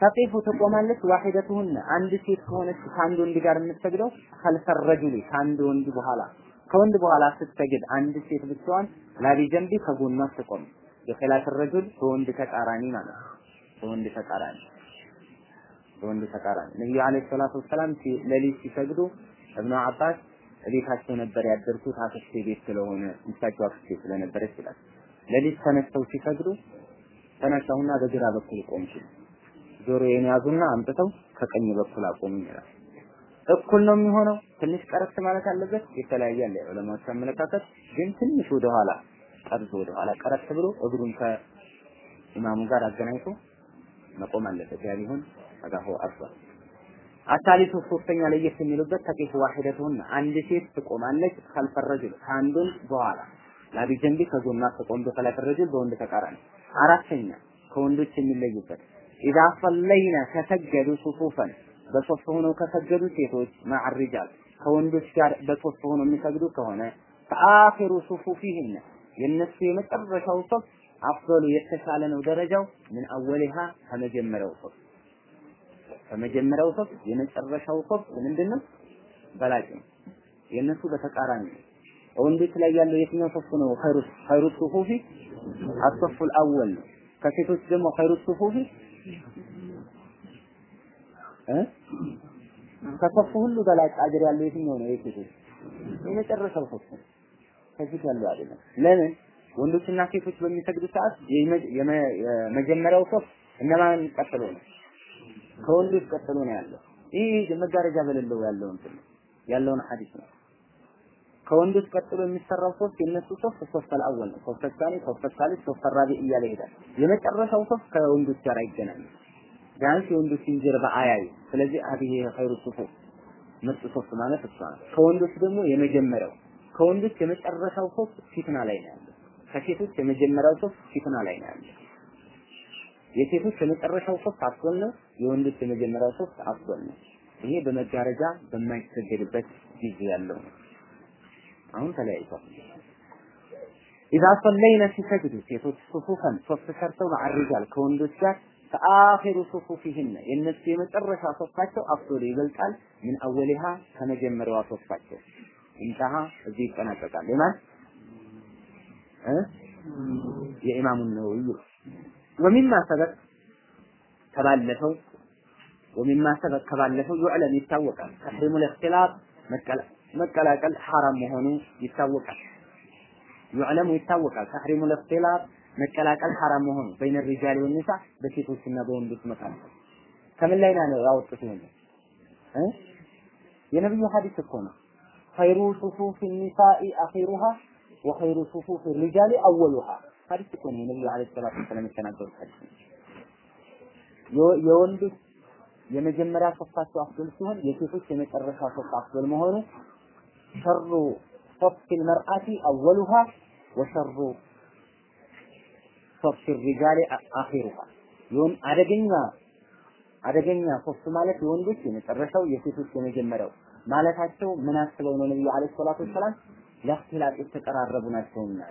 ተቂፉ ትቆማለች። ዋሂደቱሁነ አንድ ሴት ከሆነች ከአንድ ወንድ ጋር የምትሰግደው ከልፈ ከአንድ ወንድ በኋላ ከወንድ በኋላ ስትሰግድ አንድ ሴት ብትሆን ላቢ ጀንቢ ከጎኗ ትቆም። የኺላፍ ረጁል በወንድ ተቃራኒ ማለት በወንድ ተቃራኒ በወንድ ተቃራኒ ነብዩ አለይሂ ሰላቱ ወሰላም ሌሊት ሲሰግዱ እብኑ አባስ ቤታቸው ነበር ያደርኩት አክስቴ ቤት ስለሆነ ሚስታቸው አክስቴ ስለነበረች ይላል። ሌሊት ተነስተው ሲሰግዱ ተነሳሁና በግራ በኩል ቆምኩ። ጆሮዬን ያዙና አምጥተው ከቀኝ በኩል አቆሙ ይላል። እኩል ነው የሚሆነው። ትንሽ ቀረስ ማለት አለበት። የተለያየ አለ ዑለማዎች አመለካከት፣ ግን ትንሽ ወደ ኋላ ጠርዞ ወደ ኋላ ቀረስ ብሎ እግሩን ከኢማሙ ጋር አገናኝቶ መቆም አለበት። ያ ቢሆን አጋሆ አርሷል። አታሊቱ ሶስተኛ ለየት የሚሉበት ተቂፍ ዋሂደቱን አንድ ሴት ትቆማለች ከልፈ ረጁል ከአንድ ወንድ በኋላ لا بجنب ከጎኗ ተቆም بخلاف الرجل በወንድ ተቃራኒ። አራተኛ ከወንዶች የሚለዩበት። إذا صلين ከሰገዱ صفوفا በሶስት ሆነው ከሰገዱ ሴቶች مع الرجال ከወንዶች ጋር በሶስት ሆነው የሚሰግዱ ከሆነ فآخر صفوفهن የነሱ የመጨረሻው ሶፍ أفضل የተሻለ ነው ደረጃው من أولها ከመጀመሪያው ሶፍ። ከመጀመሪያው ሶፍ የመጨረሻው ሶፍ ምንድነው? በላጭ ነው። የነሱ በተቃራኒ ነው ወንዶች ላይ ያለው የትኛው ሶፍ ነው? خير خير صفوف الصف الأول ነው። ከሴቶች ደግሞ خير صفوف እ? ከሶፍ ሁሉ በላጭ أجر ያለው የትኛው ነው? የሴቶች የመጨረሻው ሶፍ ከፊት ያለው አይደለም። ለምን? ወንዶችና ሴቶች በሚሰግዱ ሰዓት የመጀመሪያው ሶፍ እነማን ቀጥሎ ነው? ከወንዶች ቀጥሎ ነው ያለው። ይህ መጋረጃ በሌለው ያለው እንትን ያለውን ሐዲስ ነው ከወንዶች ቀጥሎ የሚሰራው ሶፍ የነሱ ሶፍ الصف الأول ነው። الصف الثاني الصف الثالث الصف الرابع እያለ ይሄዳል። የመጨረሻው ሶፍ ከወንዶች ጋር አይገናኝም ቢያንስ የወንዶችን ጀርባ አያዩ ስለዚህ አብይ خير صفوف ምርጥ ሶፍ ማለት እሷ ነው ከወንዶች ደግሞ የመጀመሪያው ከወንዶች የመጨረሻው ሶፍ ፊትና ላይ ነው ያለው። ከሴቶች የመጀመሪያው ሶፍ ፊትና ላይ ነው ያለው። የሴቶች የመጨረሻው ሶፍ أفضل ነው። የወንዶች የመጀመሪያው ሶፍ أفضل ነው። ይሄ በመጋረጃ በማይሰገድበት ጊዜ ያለው ነው አሁን ተለያይቷል። إذا صلين ሲሰግዱ ሴቶች صفوفا ሶፍ ሰርተው مع الرجال ከወንዶች ጋር فآخر صفوفهن የእነሱ የመጨረሻ ሶፋቸው أفضل ይበልጣል። من أولها? ከመጀመሪያዋ ሶፋቸው። انتهى እዚህ ይጠናቀቃል። የማን እ? የኢማሙን ነው ወሚማ ሰበቅ ከባለፈው ወሚማ ሰበቅ ከባለፈው ዩዕለም ይታወቃል። ተሕሪሙ ልእክትላጥ መቀላቀል ሐራም መሆኑ ይታወቃል። ዩዕለሙ ይታወቃል። ተሕሪሙ ልእክትላጥ መቀላቀል ሐራም መሆኑ በይነ ሪጃል ወኒሳ በሴቶችና በወንዶች መካከል ከምን ላይ ነው ያወጡት ይሄን? እ? የነብዩ ሐዲስ እኮ ነው። خير صفوف النساء آخرها وخير صفوف الرجال أولها። ሐዲስ እኮ ነው የነብዩ عليه الصلاة የተናገሩት ሐዲስ የወንዶች የመጀመሪያ ሶፋቸው أفضل ሲሆን የሴቶች የመጨረሻ ሶፍ أفضل መሆኑ ሸሩ ሶፍ المرأة أولها وشر ሶፍ الرجال آخرها ይሁን አደገኛ አደገኛ ሶፍ ማለት የወንዶች የመጨረሻው የሴቶች የመጀመሪያው ማለታቸው ምን አስበው ነው ነብዩ አለይሂ ሰላቱ ወሰላም ለእክትላጥ የተቀራረቡ ናቸውና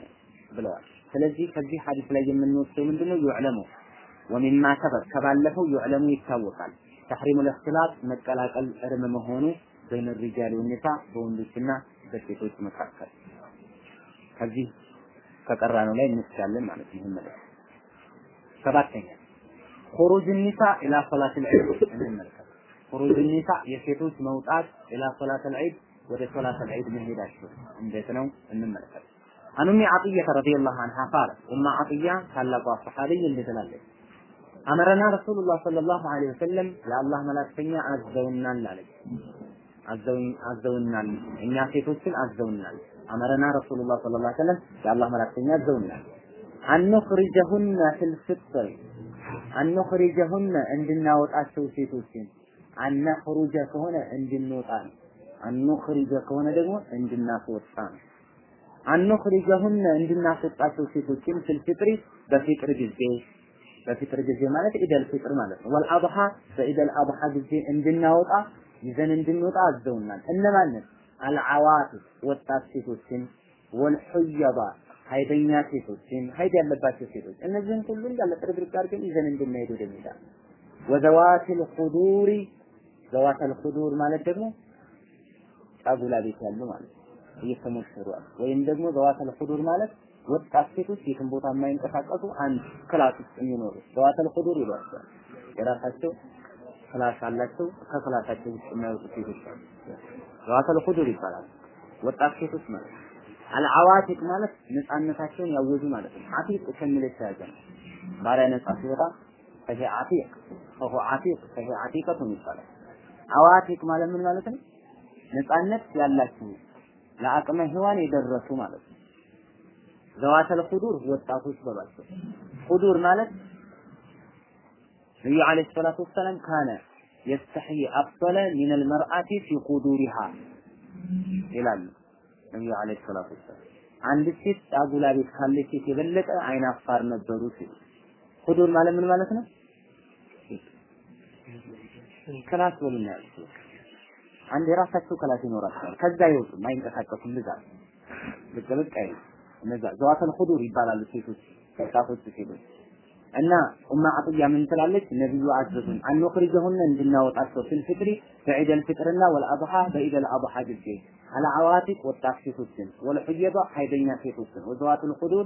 ብለዋል። ስለዚህ ከዚህ ሐዲስ ላይ የምንወስደው ምንድነው? ዩዕለሙ ወሚማ ሰበቅ ከባለፈው ዩዕለሙ ይታወቃል። ተሕሪሙ ለእክትላጥ መቀላቀል እርም መሆኑ በይነ ሪጃል ወኒሳ በወንዶችና በሴቶች መካከል ከዚህ ከቀራነው ላይ እንስቻለን ማለት ነው። ይሄን ማለት ሰባተኛ ኹሩጅ ኒሳ ኢላ ሶላት ልዒድ እንመልከት። ኹሩጅ ኒሳ የሴቶች መውጣት ኢላ ሶላት ልዒድ ወደ ሶላት ልዒድ መሄዳቸው እንዴት ነው እንመልከት። عن أم عطية رضي الله عنها قالت أم عطية ታላቋ ሰሐቢይ እንዴት ትላለች? አመረና ረሱሉላህ ሰለላሁ ዐለይሂ ወሰለም የአላህ መላእክተኛ አዘውናል አለች። አዘውናል እኛ ሴቶችን አዘውናል። أمرنا رسول الله صلى الله عليه وسلم የአላህ መላእክተኛ አዘውናል። أن نخرجهن في الفطر አንኽሪጀሁነ እንድናወጣቸው ሴቶችን አነኽሩጀ ከሆነ እንድንወጣ ነው። አንኽሪጀ ከሆነ ደግሞ እንድናስወጣ ነው። አንኽሪጀሁነ እንድናስወጣቸው ሴቶችን ፊል ፍጥሪ በፊጥር ጊዜ በፊጥር ጊዜ ማለት ኢደል ፊጥር ማለት ነው። ወልአድሃ በኢደል አድሃ ጊዜ እንድናወጣ ይዘን እንድንወጣ አዘውናል። እነማንን? አልዓዋት ወጣት ሴቶችን፣ ወልሑየባ ሀይደኛ ሴቶችን፣ ሀይድ ያለባቸው ሴቶች እነዚህን ሁሉ እንዳለ ጥርግርግ አድርገን ይዘን እንድንሄድ ወደ ሜዳ وذوات الخدور ذوات الخدور ማለት ደግሞ ጫጉላ ቤት ያሉ ማለት እየተሞሸሩ ወይም ደግሞ ذوات الخدور ማለት ወጣት ሴቶች የትም ቦታ የማይንቀሳቀሱ አንድ class ውስጥ የሚኖሩ ذوات الخدور ይሏቸዋል። የራሳቸው class አላቸው። ከ class ኣቸው ውስጥ የማይወጡ ሴቶች አሉ። ዘዋተል ኹዱር ይባላል። ወጣት ሴቶች ማለት አልዓዋቲቅ ማለት ነፃነታቸውን ያወጁ ማለት ነው። አቲቅ ከሚል የተያዘ ነው። ባሪያ ነፃ ሲወጣ ፈሂ አቲቅ ፈሁ አቲቅ ፈሂ አቲቀቱን ይባላል። አዋቲቅ ማለት ምን ማለት ነው? ነፃነት ያላቸው ለአቅመ ሔዋን የደረሱ ማለት ነው። ዘዋተል ኹዱር ወጣቶች በሏቸው። ኹዱር ማለት ነቢዩ ዓለይሂ ሰላቱ ወሰላም ካነ يستحيي أفضل من المرأة في خدرها ይላሉ ነቢዩ عليه الصلاة والسلام። አንድ ሴት ጫጉላ ቤት ካለች ሴት የበለጠ አይን አፋር ነበሩ ሲሉ خدور ማለት ምን ማለት ነው? class በሉና አንድ የራሳቸው class ይኖራቸዋል። ከዛ አይወጡም፣ አይንቀሳቀሱም። ብዛት ብቅ ብቅ እነዛ ذوات الخدور ይባላሉ ሴቶች ወጣቶች ሴቶች እና ኡማ አጥያ ምን ትላለች? ነብዩ አዘዙን አንኽሪጀሁነ እንድናወጣቸው ፊል ፍጥሪ በዒደል ፍጥርና ወልአድሃ በዒደል አድሃ ጊዜ አልዓዋቲቅ ወጣት ሴቶችን ወልሑየባ ሀይደኛ ሴቶችን ወዘዋቱል ኹዱር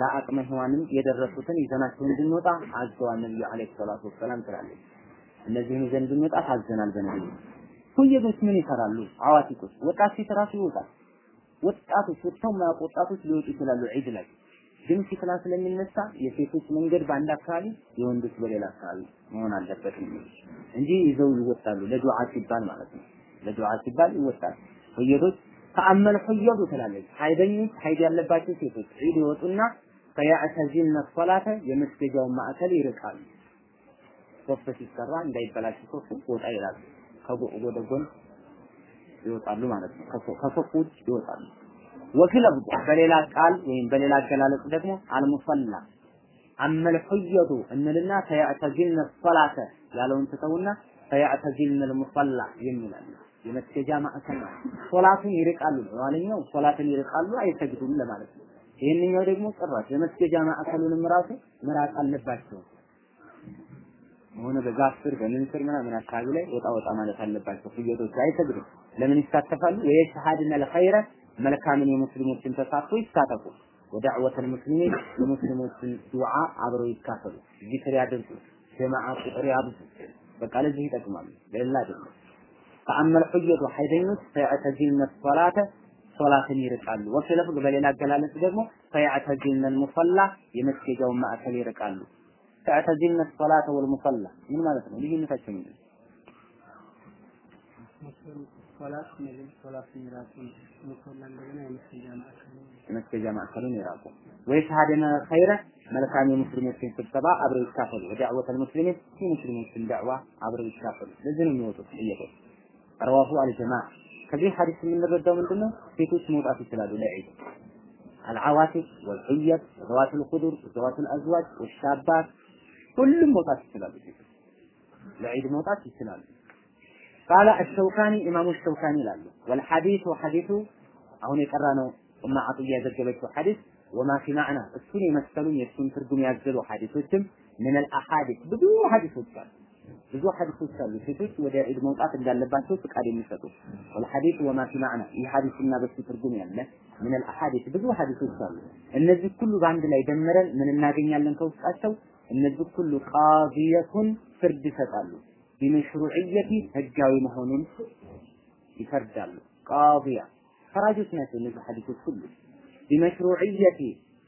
ለአቅመ ሔዋንም የደረሱትን ይዘናቸው እንድንወጣ አዘዋል ነብዩ ዓለይሂ ሰላቱ ወሰላም ትላለች። እነዚህን ይዘን እንድንወጣ ታዘናል በነብዩ። ሁየዶች ምን ይሰራሉ? አዋቲቆች ወጣት ሴት ራሱ ይወጣል። ወጣቶች ወጥተው የማያውቁ ወጣቶች ሊወጡ ይችላሉ ዒድ ላይ ግን ፊትና ስለሚነሳ የሴቶች መንገድ በአንድ አካባቢ የወንዶች በሌላ አካባቢ መሆን አለበት እንጂ ይዘው ይወጣሉ። ለዱዓ ሲባል ማለት ነው። ለዱዓ ሲባል ይወጣሉ። حيض ኦች فأما الحيض ትላለች። ሀይደኞች ሀይድ ያለባቸው ሴቶች ዒድ ይወጡና فيعتزلن الصلاة የመስገጃውን ማዕከል ይርቃሉ። ሶፍ ሲሰራ እንዳይበላሽ ሶፍ ወጣ ይላሉ። ከጎን ጎን ይወጣሉ ማለት ነው። ከሶፍ ውጭ ይወጣሉ። ወፊል በሌላ ቃል ወይም በሌላ አገላለጽ ደግሞ አልሙሰላ አመል ሁየዱ እንልና ፈያዕተዚልነ ሶላተ ያለውን ትተውና ፈያዕተዚልነ ልሙሰላ የሚላል የመስገጃ ማዕከል ነው። ሶላትን ይርቃሉ። ዋለኛው ሶላትን ይርቃሉ አይሰግዱም ለማለት ነው። ይህንኛው ደግሞ ጭራሽ የመስገጃ ማዕከሉንም ራሱ መራቅ አለባቸው። የሆነ በዛፍ ስር በምን ስር አካባቢ ላይ ወጣ ወጣ ማለት አለባቸው። ፍየሎች አይሰግዱም። ለምን ይሳተፋሉ? ወየሽሃድነ ለኸይረ መልካምን የሙስሊሞችን ተሳትፎ ይሳተፉ። ወዳዕወተል ሙስሊሚን የሙስሊሞችን ዱዓ አብረው ይካፈሉ። ዚክር ያድርጉ። ጀማዓ ቁጥር ያብዙ። በቃ ለዚህ ይጠቅማሉ። ለሌላ አይደለም። ፈአመል ሑየቱ ሐይደኞች ፈያዕተዚልነ ሶላተ ሶላትን ይርቃሉ። ወፊ ለፍዝ በሌላ አገላለጽ ደግሞ ፈያዕተዚልነ ሙሰላ የመስገጃውን ማዕከል ይርቃሉ። ፈያዕተዚልነ ሶላተ ወልሙሰላ ምን ማለት ነው? ልዩነታቸው ምንድን ነው? ሶላት እነዚህ ሶላት የሚራሱ ሙሶላ እንደገና የመስገጃ ማዕከል የመስገጃ ማዕከሉን ይራቁ። ወይሽሃድነ ኸይረ መልካም የሙስሊሞችን ስብሰባ አብረው ይካፈሉ። ወዳዕወተል ሙስሊሚን የሙስሊሞችን ዳዕዋ አብረው ይካፈሉ። ለዚህ ነው የሚወጡት ጥያቄዎች። ረዋሁ አልጀማዓ ከዚህ ሐዲስ የምንረዳው ምንድነው? ሴቶች መውጣት ይችላሉ ለዒድ አልዓዋቲፍ ወልሑየት ዘዋቱል ኹዱር ዘዋቱል አዝዋጅ ወሻባት ሁሉም መውጣት ይችላሉ። ለዒድ መውጣት ይችላሉ። ቃለ አሸውካኒ ኢማሙ አሸውካኒ ይላሉ ወልሐዲሱ ሐዲሱ አሁን የቀራ ነው ኡማ አጥያ የዘገበችው ሐዲስ ወማ ፊ ማዕና እሱን የመሰሉን የእሱን ትርጉም ያዘሉ ሐዲሶችም ምን አልአሐዲስ ብዙ ሐዲሶች አሉ ብዙ ሐዲሶች አሉ ሴቶች ወደ ዒድ መውጣት እንዳለባቸው ፍቃድ የሚሰጡ والحديث وما في معناه ይህ ሐዲስና በሱ ትርጉም ያለ من الأحاديث ብዙ ሐዲሶች አሉ እነዚህ ሁሉ በአንድ ላይ ደምረን ምን እናገኛለን ከውስጣቸው እነዚህ ሁሉ قاضية ፍርድ ይሰጣሉ بمشروعية ህጋዊ መሆኑን ይፈርዳሉ። قاضية ፈራጆች ናቸው እነዚህ ሐዲሶች ሁሉ። بمشروعية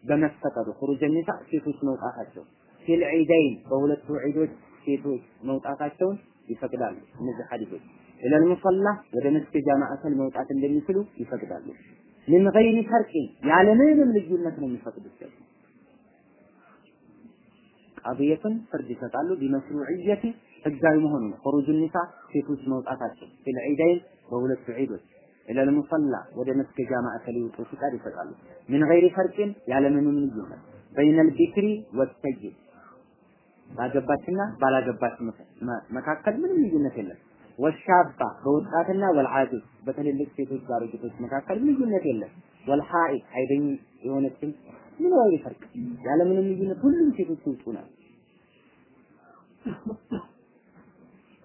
በመፈቀዱ خروج النساء ሴቶች መውጣታቸው في العيدين በሁለቱ ዒዶች ሴቶች መውጣታቸውን ይፈቅዳሉ እነዚህ ሐዲሶች። إلى المصلى ወደ መስገጃ ማዕከል መውጣት እንደሚችሉ ይፈቅዳሉ። من غير فرق ያለምንም ልዩነት ነው የሚፈቅዱት ደግሞ። قاضية ፍርድ ይሰጣሉ። بمشروعية ህጋዊ መሆኑን خروج النساء ሴቶች መውጣታቸው في العيدين በሁለቱ ዒዶች إلى المصلى ወደ መስገጃ ማዕከል ይውጡ ፍቃድ ይሰጣሉ من غير فرق ያለምንም ልዩነት በይነል ቢክሪ ወሰይድ ባገባችና ባላገባች መካከል ምንም ልዩነት የለም። ወሻባ በወጣትና ወልዓጁዝ በትልልቅ ሴቶች ባሮጊቶች መካከል ልዩነት የለም። ወልሐኢድ አይደኝ የሆነችም ምን ወይ ፈርቅ ያለ ምንም ልዩነት ሁሉም ሴቶች ይውጡናል።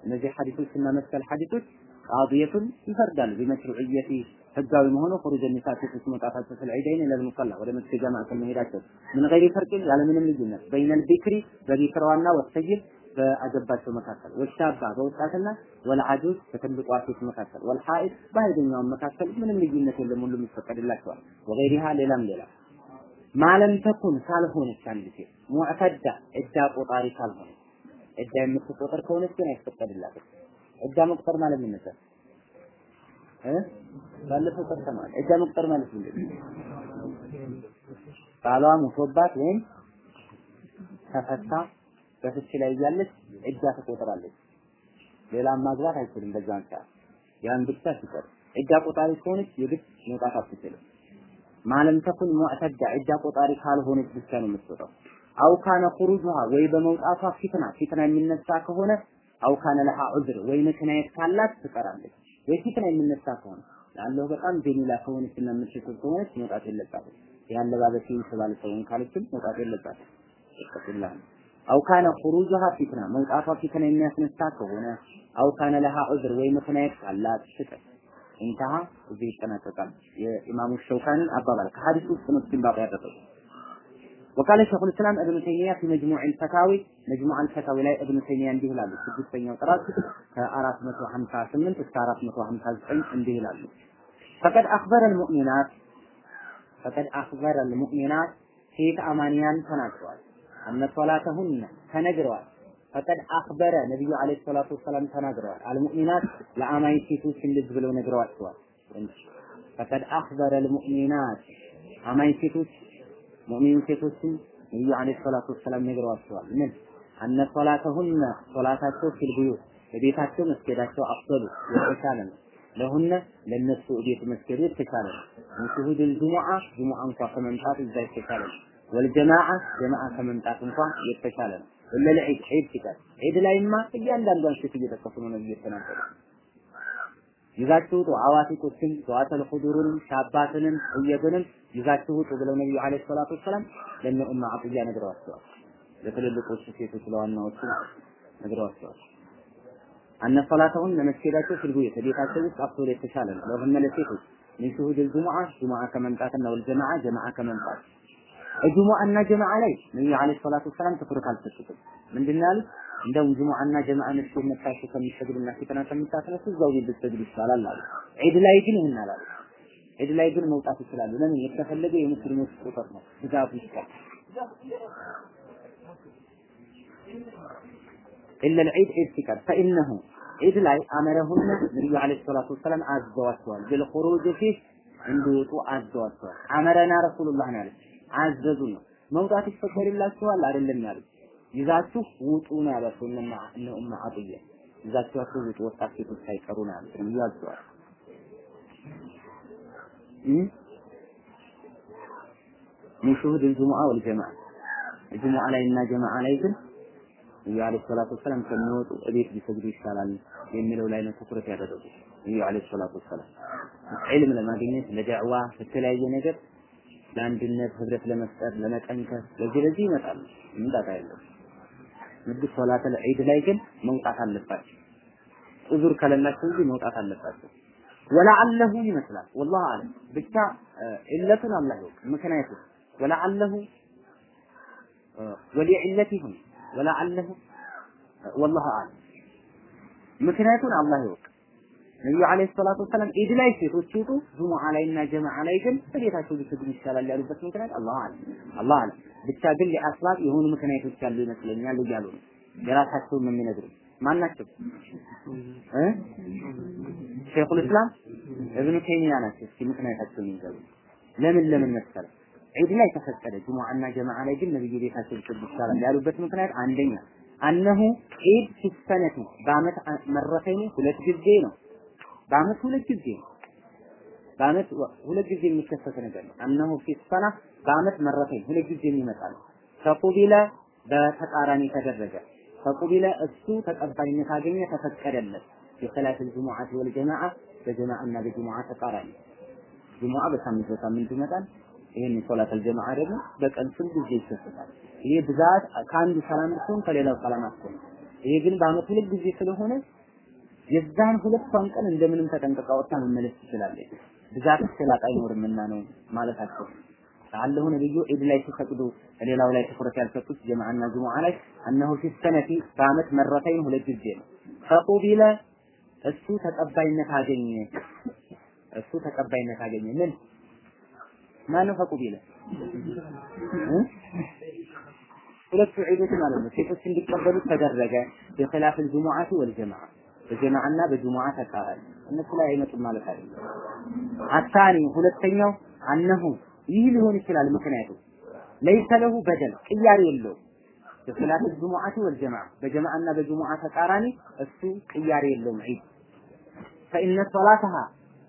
እነዚህ ሐዲሶችና መሰል ሐዲሶች ቃዲየቱን ይፈርዳሉ። ቢመሽሩዕየቲ ህጋዊ መሆኑ ኹሩጅ ኒሳ ሴቶች መውጣታቸው ስለ ዒደይን ለልሙሰላ ወደ መስገጃ ማዕከል መሄዳቸው ምን ገይሪ ፈርቅን ያለምንም ልዩነት በይነል ቢክሪ በቢክራዋና ወሰይድ በአገባቸው መካከል ወሻባ በወጣትና ወልዓጁዝ በትልቋ ሴት መካከል ወልሐኢድ በሀይደኛውን መካከል ምንም ልዩነት የለም፣ ሁሉም ይፈቀድላቸዋል። ወገይሪሃ ሌላም ሌላ። ማለም ተኩን ካልሆነች አንድ ሴት ሙዕተዳ ዕዳ ቆጣሪ ካልሆነች ዕዳ የምትቆጥር ከሆነች ግን አይፈቀድላትም። ዕዳ መቁጠር ማለት ምን ነበር? ባለፈው ቀርተናል። ዕዳ መቁጠር ማለት ምንድን ነው? ባሏ ሙቶባት ወይም ተፈታ በፍቺ ላይ እያለች ዕዳ ትቆጥራለች። ሌላም ማግባት አይችልም። በዛን ሰዓት ያን ብቻ ሲቀር ዕዳ ቆጣሪ ከሆነች የግድ መውጣት አትችልም። ማለም ተኩን ሙዕተዳ ዕዳ ቆጣሪ ካልሆነች ብቻ ነው የምትወጣው። አው ካነ ኹሩጁሃ ወይ በመውጣቷ ፊትና ፊትና የሚነሳ ከሆነ አው ካነ ለሃ ዑዝር ወይ ምክንያት ካላት ትቀራለች። ወይ ፊትና የሚነሳ ከሆነ ያለው በጣም ጀሚላ ከሆነች እና የምትችል ከሆነች መውጣት የለባትም። ያለባበስ ይስባል ሰውን ካለችም መውጣት የለባትም። ይቀጥላል አው ኹሩጁሃ ፊትና መውጣቷ ፊትና የሚያስነሳ ከሆነ አው ለሃ ዑዝር ወይ ምክንያት ካላት ትቀር እንተሃ እዚህ ይጠናቀቃል። የኢማሙ ሸውካንን አባባል ከሐዲስ ውስጥ ነው እስቲንባጥ ያደረገው። وقال شيخ الاسلام ابن تيميه في مجموع الفتاوي مجموع الفتاوي ላይ ابن تيميه እንዲህ ይላሉ ስድስተኛው ጥራት ከ458 እስከ 459 እንዲህ ይላሉ فقد اخبر المؤمنات فقد اخبر المؤمنات ሴት አማንያን ተናግረዋል እነ ሶላተሁን ተነግረዋል ፈቀድ አክበረ ነብዩ አለይሂ ሰላቱ ወሰላም ተናግረዋል። አልሙእሚናት ለአማኝ ሴቶች እንደዚህ ብለው ነግረዋቸዋል። ፈቀድ አክበረ አልሙእሚናት አማኝ ሴቶች ሙእሚን ሴቶችን ነብዩ አለይሂ ሰላቱ ወሰላም ነግረዋቸዋል። ምን አነ ሶላተሁነ ሶላታቸው ፊል ቡዩት በቤታቸው መስገዳቸው አፍሰሉ የተሻለ ነው። ለሁነ ለነሱ ቤት መስገዱ የተሻለ ነው። ሙሽሁድል ጁሙዓ ጁሙዓ እንኳ ከመምጣት እዛ የተሻለ ነው። ወልጀማዓ ጀማዓ ከመምጣት እንኳ የተሻለ ነው። ወለለ ዒድ ሲቀር ዒድ ላይማ እያንዳንዷን ሴት እየጠቀሱ ነው ነብዩ የተናገሩ ይዛችሁ ውጡ አዋቲቆችን ዘዋተል ኹዱሩንም ሻባትንም እየግንም ይዛችሁ ውጡ ብለው ነብዩ አለይሂ ሰላቱ ወሰላም ለነ ኡማ አጥያ ነግረዋቸዋል። ለትልልቆቹ ሴቶች ለዋናዎቹ ነግረዋቸዋል። አነ ሰላተሁን ለመስጊዳቸው ፊል ቡዩት ቤታቸው ውስጥ አፍቶል የተሻለ ነው። ለሁነ ለሴቶች ሚን ሹሁድ ጁሙዓ ጁሙዓ ከመምጣትና ወል ጀማዓ ከመምጣት ጁሙዓና ጀማዓ ላይ ነብዩ አለይሂ ሰላቱ ወሰላም ትኩረት አልሰጡትም። ምንድን ያሉት? እንደውም ጁሙዓና ጀማዓ መስጊድ መጣችሁ ከሚሰግዱና ፊትና ከምታስነሱ እዛው ቤት ብትሰግዱ ይሻላል አሉ። ዒድ ላይ ግን ይህን አላሉ። ዒድ ላይ ግን መውጣት ይችላሉ። ለምን? የተፈለገ የሙስሊሞች ቁጥር ነው፣ ብዛቱ ይችላል። ኢለ ልዒድ ዒድ ሲቀር ፈኢነሁ ዒድ ላይ አመረሁነ ነቢዩ ዓለይሂ ሰላቱ ወሰላም አዘዋቸዋል። ብልኹሩጅ ፊህ እንዲወጡ አዘዋቸዋል። አመረና ረሱሉላህ ነው ያሉት፣ አዘዙ ነው። መውጣት ይፈቀድላችኋል አይደለም ያሉት፣ ይዛችሁ ውጡ ነው ያሏቸው። እነ እነ ኡማ አጥያ ይዛችኋቸው ውጡ፣ ወጣት ሴቶች ሳይቀሩ ነው ያሉት። ሚን ሹሁድ ልጁሙዓ ወልጀማዓ ጁሙዓ ላይ እና ጀማዓ ላይ ግን ነብዩ ሰላቱ ወሰላም ከሚወጡ እቤት ቢሰግዱ ይሻላል የሚለው ላይ ነው ትኩረት ያደረጉት። ነብዩ ሰላቱ ወሰላም ዒልም ለማግኘት ለዳዕዋ ለተለያየ ነገር ለአንድነት ህብረት ለመፍጠር ለመጠንከር ለዚህ ለዚህ ይመጣሉ። ምንጣጣ የለው። ንግድ ሶላተል ዒድ ላይ ግን መውጣት አለባቸው። ዑዙር ከሌላቸው እንጂ መውጣት አለባቸው። ወለዓለሁ ይመስላል ወላሁ አለም ብቻ ዒለቱን አላህ ይወቅ ምክንያቱ ወለዓለሁ ወሊዕለቲሁም ወለዓለሁ ወላሁ አለም ምክንያቱን አላህ ይወቅ። ነብዩ አለይሂ ሰላቱ ወሰላም ኢድ ላይ ሴቶች ይውጡ፣ ጁሙዓ ላይ እና ጀማዓ ላይ ግን በቤታቸው ቢሰግዱ ይሻላል ያሉበት ምክንያት አላህ አለም አላህ አለም። ብቻ ግን ለአስባብ የሆኑ ምክንያቶች ያሉ ይመስለኛል እያሉ ነው የራሳቸውን ነው የሚነግሩ። ማን ናቸው? ሼኹል እስላም እብኑ ተይሚያ ናቸው። እስኪ ምክንያታቸውን ይንገሩ። ለምን ለምን መሰለ ዒድ ላይ ተፈቀደ፣ ጁሙዓና ጀማዓ ላይ ግን ነብዩ ቤታቸው ቢሰግዱ ይሻላል ያሉበት ምክንያት አንደኛ አነሁ ዒድ ፊሰነቲ በአመት መረተኝ ሁለት ጊዜ ነው። በአመት ሁለት ጊዜ በአመት ሁለት ጊዜ የሚከሰት ነገር ነው። አነሁ ፊ በአመት መረተኝ ሁለት ጊዜ የሚመጣ ነው። ፈቁቢለ በተቃራኒ ተደረገ። ፈቁቢለ እሱ ተቀባይነት አገኘ፣ ተፈቀደለት። የሰላት ጁሙዓት ወል ጀማዓ በጀማዓና በጁሙዓ ተቃራኒ ጁሙዓ በሳምንት በሳምንት ይመጣል። ይሄን ሶላት አልጀማዓ ደግሞ በቀን ስንት ጊዜ ይከሰታል? ይሄ ብዛት ከአንዱ ሰላም እሱም ከሌላው ሰላም አስቆም። ይሄ ግን በአመት ሁለት ጊዜ ስለሆነ የዛን ሁለቷን ቀን እንደምንም ተጠንቀቃ ወጣ መመለስ ትችላለች። ብዛት ስላጣ አይኖርምና ነው ማለታቸው። አለሁ ነብዩ ዒድ ላይ ሲሰግዱ ሌላው ላይ ትኩረት ያልሰጡት ጀማዓና ጁሙዓ ላይ እነሆ ፊ በአመት መረተይን ሁለት ጊዜ ነው። ፈቁቢለ እሱ ተቀባይነት አገኘ። እሱ ተቀባይነት አገኘ። ምን ማን ነው ፈቁቢለ? ሁለቱ ዒዶች ማለት ነው። ሴቶች እንዲቀበሉት ተደረገ። በኺላፍ አልጁሙዓቲ ወልጀማዓ በጀማዓና በጁሙዓ ተቃራኒ እነሱ ላይ አይመጡም ማለት አይደለም። አታኒ ሁለተኛው አነሁ ይህ ሊሆን ይችላል ምክንያቱ። ለይሰ ለሁ በደል ቅያሬ የለውም። በሰላት ጁሙዓቲ ወልጀማዓ በጀማዓና በጁሙዓ ተቃራኒ እሱ ቅያሬ የለውም። ዒድ ፈኢነ ሶላተሃ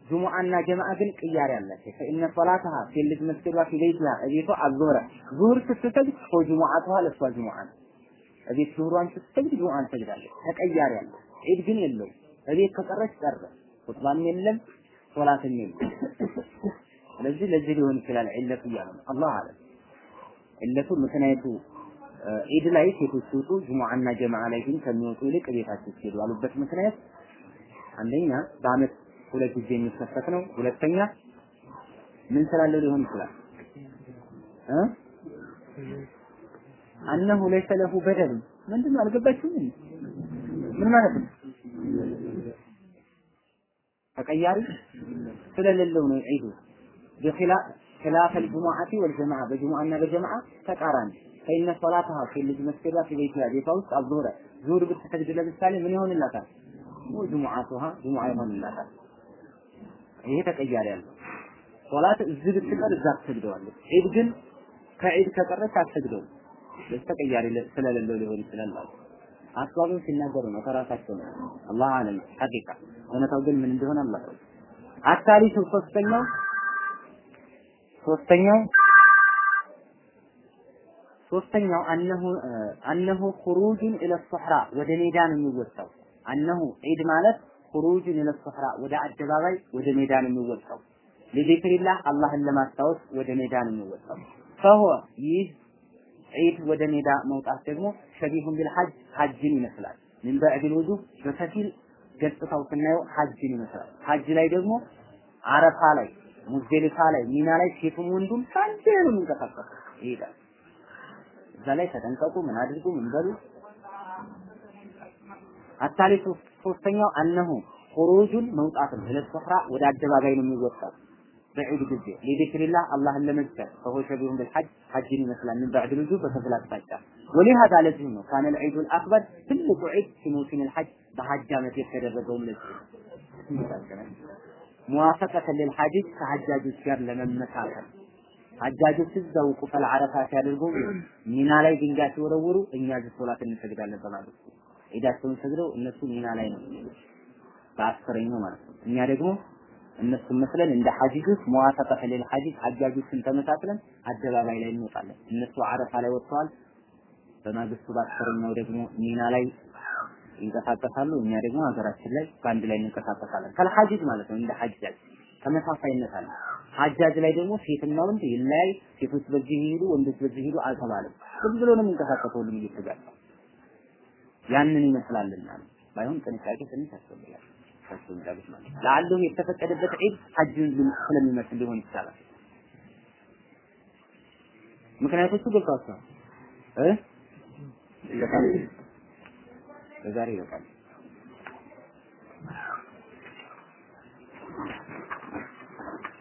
ጁሙዓና ጀማዓ ግን ቅያሪ አላቸው። ፈኢነ ሶላተሃ ፊል መስጊዷ ፊ ቤትሃ እቤቷ አዙህረ ዙህር ስትሰግድ ሆ ጁሙዓቷ ለእሷ ጁሙዓ ነው። እቤት ዙህሯን ስትሰግድ ጁሙዓን ትሰግዳለች። ተቀያሪ አለው። ዒድ ግን የለውም። እቤት ከቀረች ቀረ። ኹጥባም የለም ሶላትም የለም። ስለዚህ ለዚህ ሊሆን ይችላል ዒለቱ ነው። አላህ አለም ዒለቱ ምክንያቱ ዒድ ላይ ሴቶች ሲወጡ ጁሙዓና ጀማዓ ላይ ግን ከሚወጡ ይልቅ ቤታቸው ሲሄዱ ያሉበት ምክንያት አንደኛ በአመት ሁለት ጊዜ የሚከሰት ነው። ሁለተኛ ምን ስላለው ሊሆን ይችላል እ አነሁ ለይሰ ለሁ በደል ምንድን ነው አልገባችሁም? ምን ማለት ነው? ተቀያሪ ስለሌለው ነው ዒዱ በኺላፍ ኺላፍ الجمعة والجماعة በጁሙዓና በጀማዓ ተቃራኒ ፈኢነ ሶላተሃ ፊ ልጅ መስገዷ ፊ ቤትሃ ቤቷ ውስጥ አልዙሁረ ዙሁር ብትሰግድ ለምሳሌ ምን ይሆንላታል? ወጁሙዓቱሃ ጁሙዓ ይሆንላታል። ይሄ ተቀያሪ ያለው ሶላት እዚህ ብትቀር እዛ ትሰግደዋለች። ዒድ ግን ከዒድ ከቀረች አትሰግደውም። ተቀያሪ ስለሌለው ሊሆን ይችላል ማለት አስባቡን ሲናገሩ ነው ከራሳቸው ነው። አላህ አለም ሐቂቃ እውነታው ግን ምን እንደሆነ ነው። አታሊቱ ሶስተኛው ሶስተኛው ሶስተኛው አነሁ አነሁ ኹሩጅን ኢለ ሱሕራ ወደ ሜዳ ነው የሚወጣው። አነሁ ዒድ ማለት ኹሩጅን ኢለ ሱሕራ ወደ አደባባይ ወደ ሜዳ ነው የሚወጣው። ለዚክሪላህ አላህን ለማስታወስ ወደ ሜዳ ነው የሚወጣው። ፈሆ ይህ ዒድ ወደ ሜዳ መውጣት ደግሞ ሸቢሁን ቢልሐጅ ሐጅን ይመስላል። ምን በዕድል ውጁህ በከፊል ገጽታው ስናየው ሐጅን ይመስላል። ሐጅ ላይ ደግሞ አረፋ ላይ ሙዝደሊፋ ላይ ሚና ላይ ሴቱም ወንዱም ሳንዴ ነው የሚንቀሳቀሱ ይሄዳል። እዛ ላይ ተጠንቀቁ፣ ምን አድርጉ፣ ምን በሉ። አታሊቱ ሶስተኛው አነሁ ኹሩጁን መውጣት ነው። ለሶፍራ ወደ አደባባይ ነው የሚወጣው በዒድ ጊዜ ሊዚክሪላህ አላህን ለመዝከር ፈሆ ሸቢሁን ቢልሐጅ ሐጅን ይመስላል። ምን በዕድ ልጁ በከፍል አቅጣጫ ወሊሃዛ ለዚህ ነው ካነ ልዒዱ ልአክበር ትልቁ ዒድ መውሲም ልሐጅ በሐጅ ዓመት የተደረገውም ለዚህ ሙዋፈቀተ ልልሐዲስ ከሐጃጆች ጋር ለመመሳከል ሐጃጆች እዛው ቁፈል አረፋ ሲያደርጉ ሚና ላይ ድንጋይ ሲወረውሩ እኛ እዚህ ሶላት እንሰግዳለን በማለት ዒዳቸውን ሰግደው እነሱ ሚና ላይ ነው በአስረኛው ማለት ነው። እኛ ደግሞ እነሱን መስለን እንደ ሐጂጆች ሙዋፈቀተ ልልሐዲስ ሐጃጆችን ተመሳስለን አደባባይ ላይ እንወጣለን። እነሱ አረፋ ላይ ወጥተዋል። በማግስቱ በአስረኛው ደግሞ ሚና ላይ ይንቀሳቀሳሉ። እኛ ደግሞ ሀገራችን ላይ በአንድ ላይ እንንቀሳቀሳለን። ከልሐጂጅ ማለት ነው እንደ ሐጃጅ ተመሳሳይነት አለ። ሐጃጅ ላይ ደግሞ ሴትና ወንድ ይለያይ፣ ሴቶች በዚህ ይሄዱ፣ ወንዶች በዚህ ይሄዱ አልተባለም። ዝም ብሎ ነው የሚንቀሳቀሰው ሁሉም እየተጋጨ ያንን ይመስላልና ባይሆን ጥንቃቄ ትንሽ ያስፈልጋል። ከሱ እንዳሉት ማለት ለአንዱም የተፈቀደበት ዒድ ሐጅን ስለሚመስል ሊሆን ይቻላል። ምክንያቶቹ ገብቷቸዋል እ ለዛሬ ይበቃል።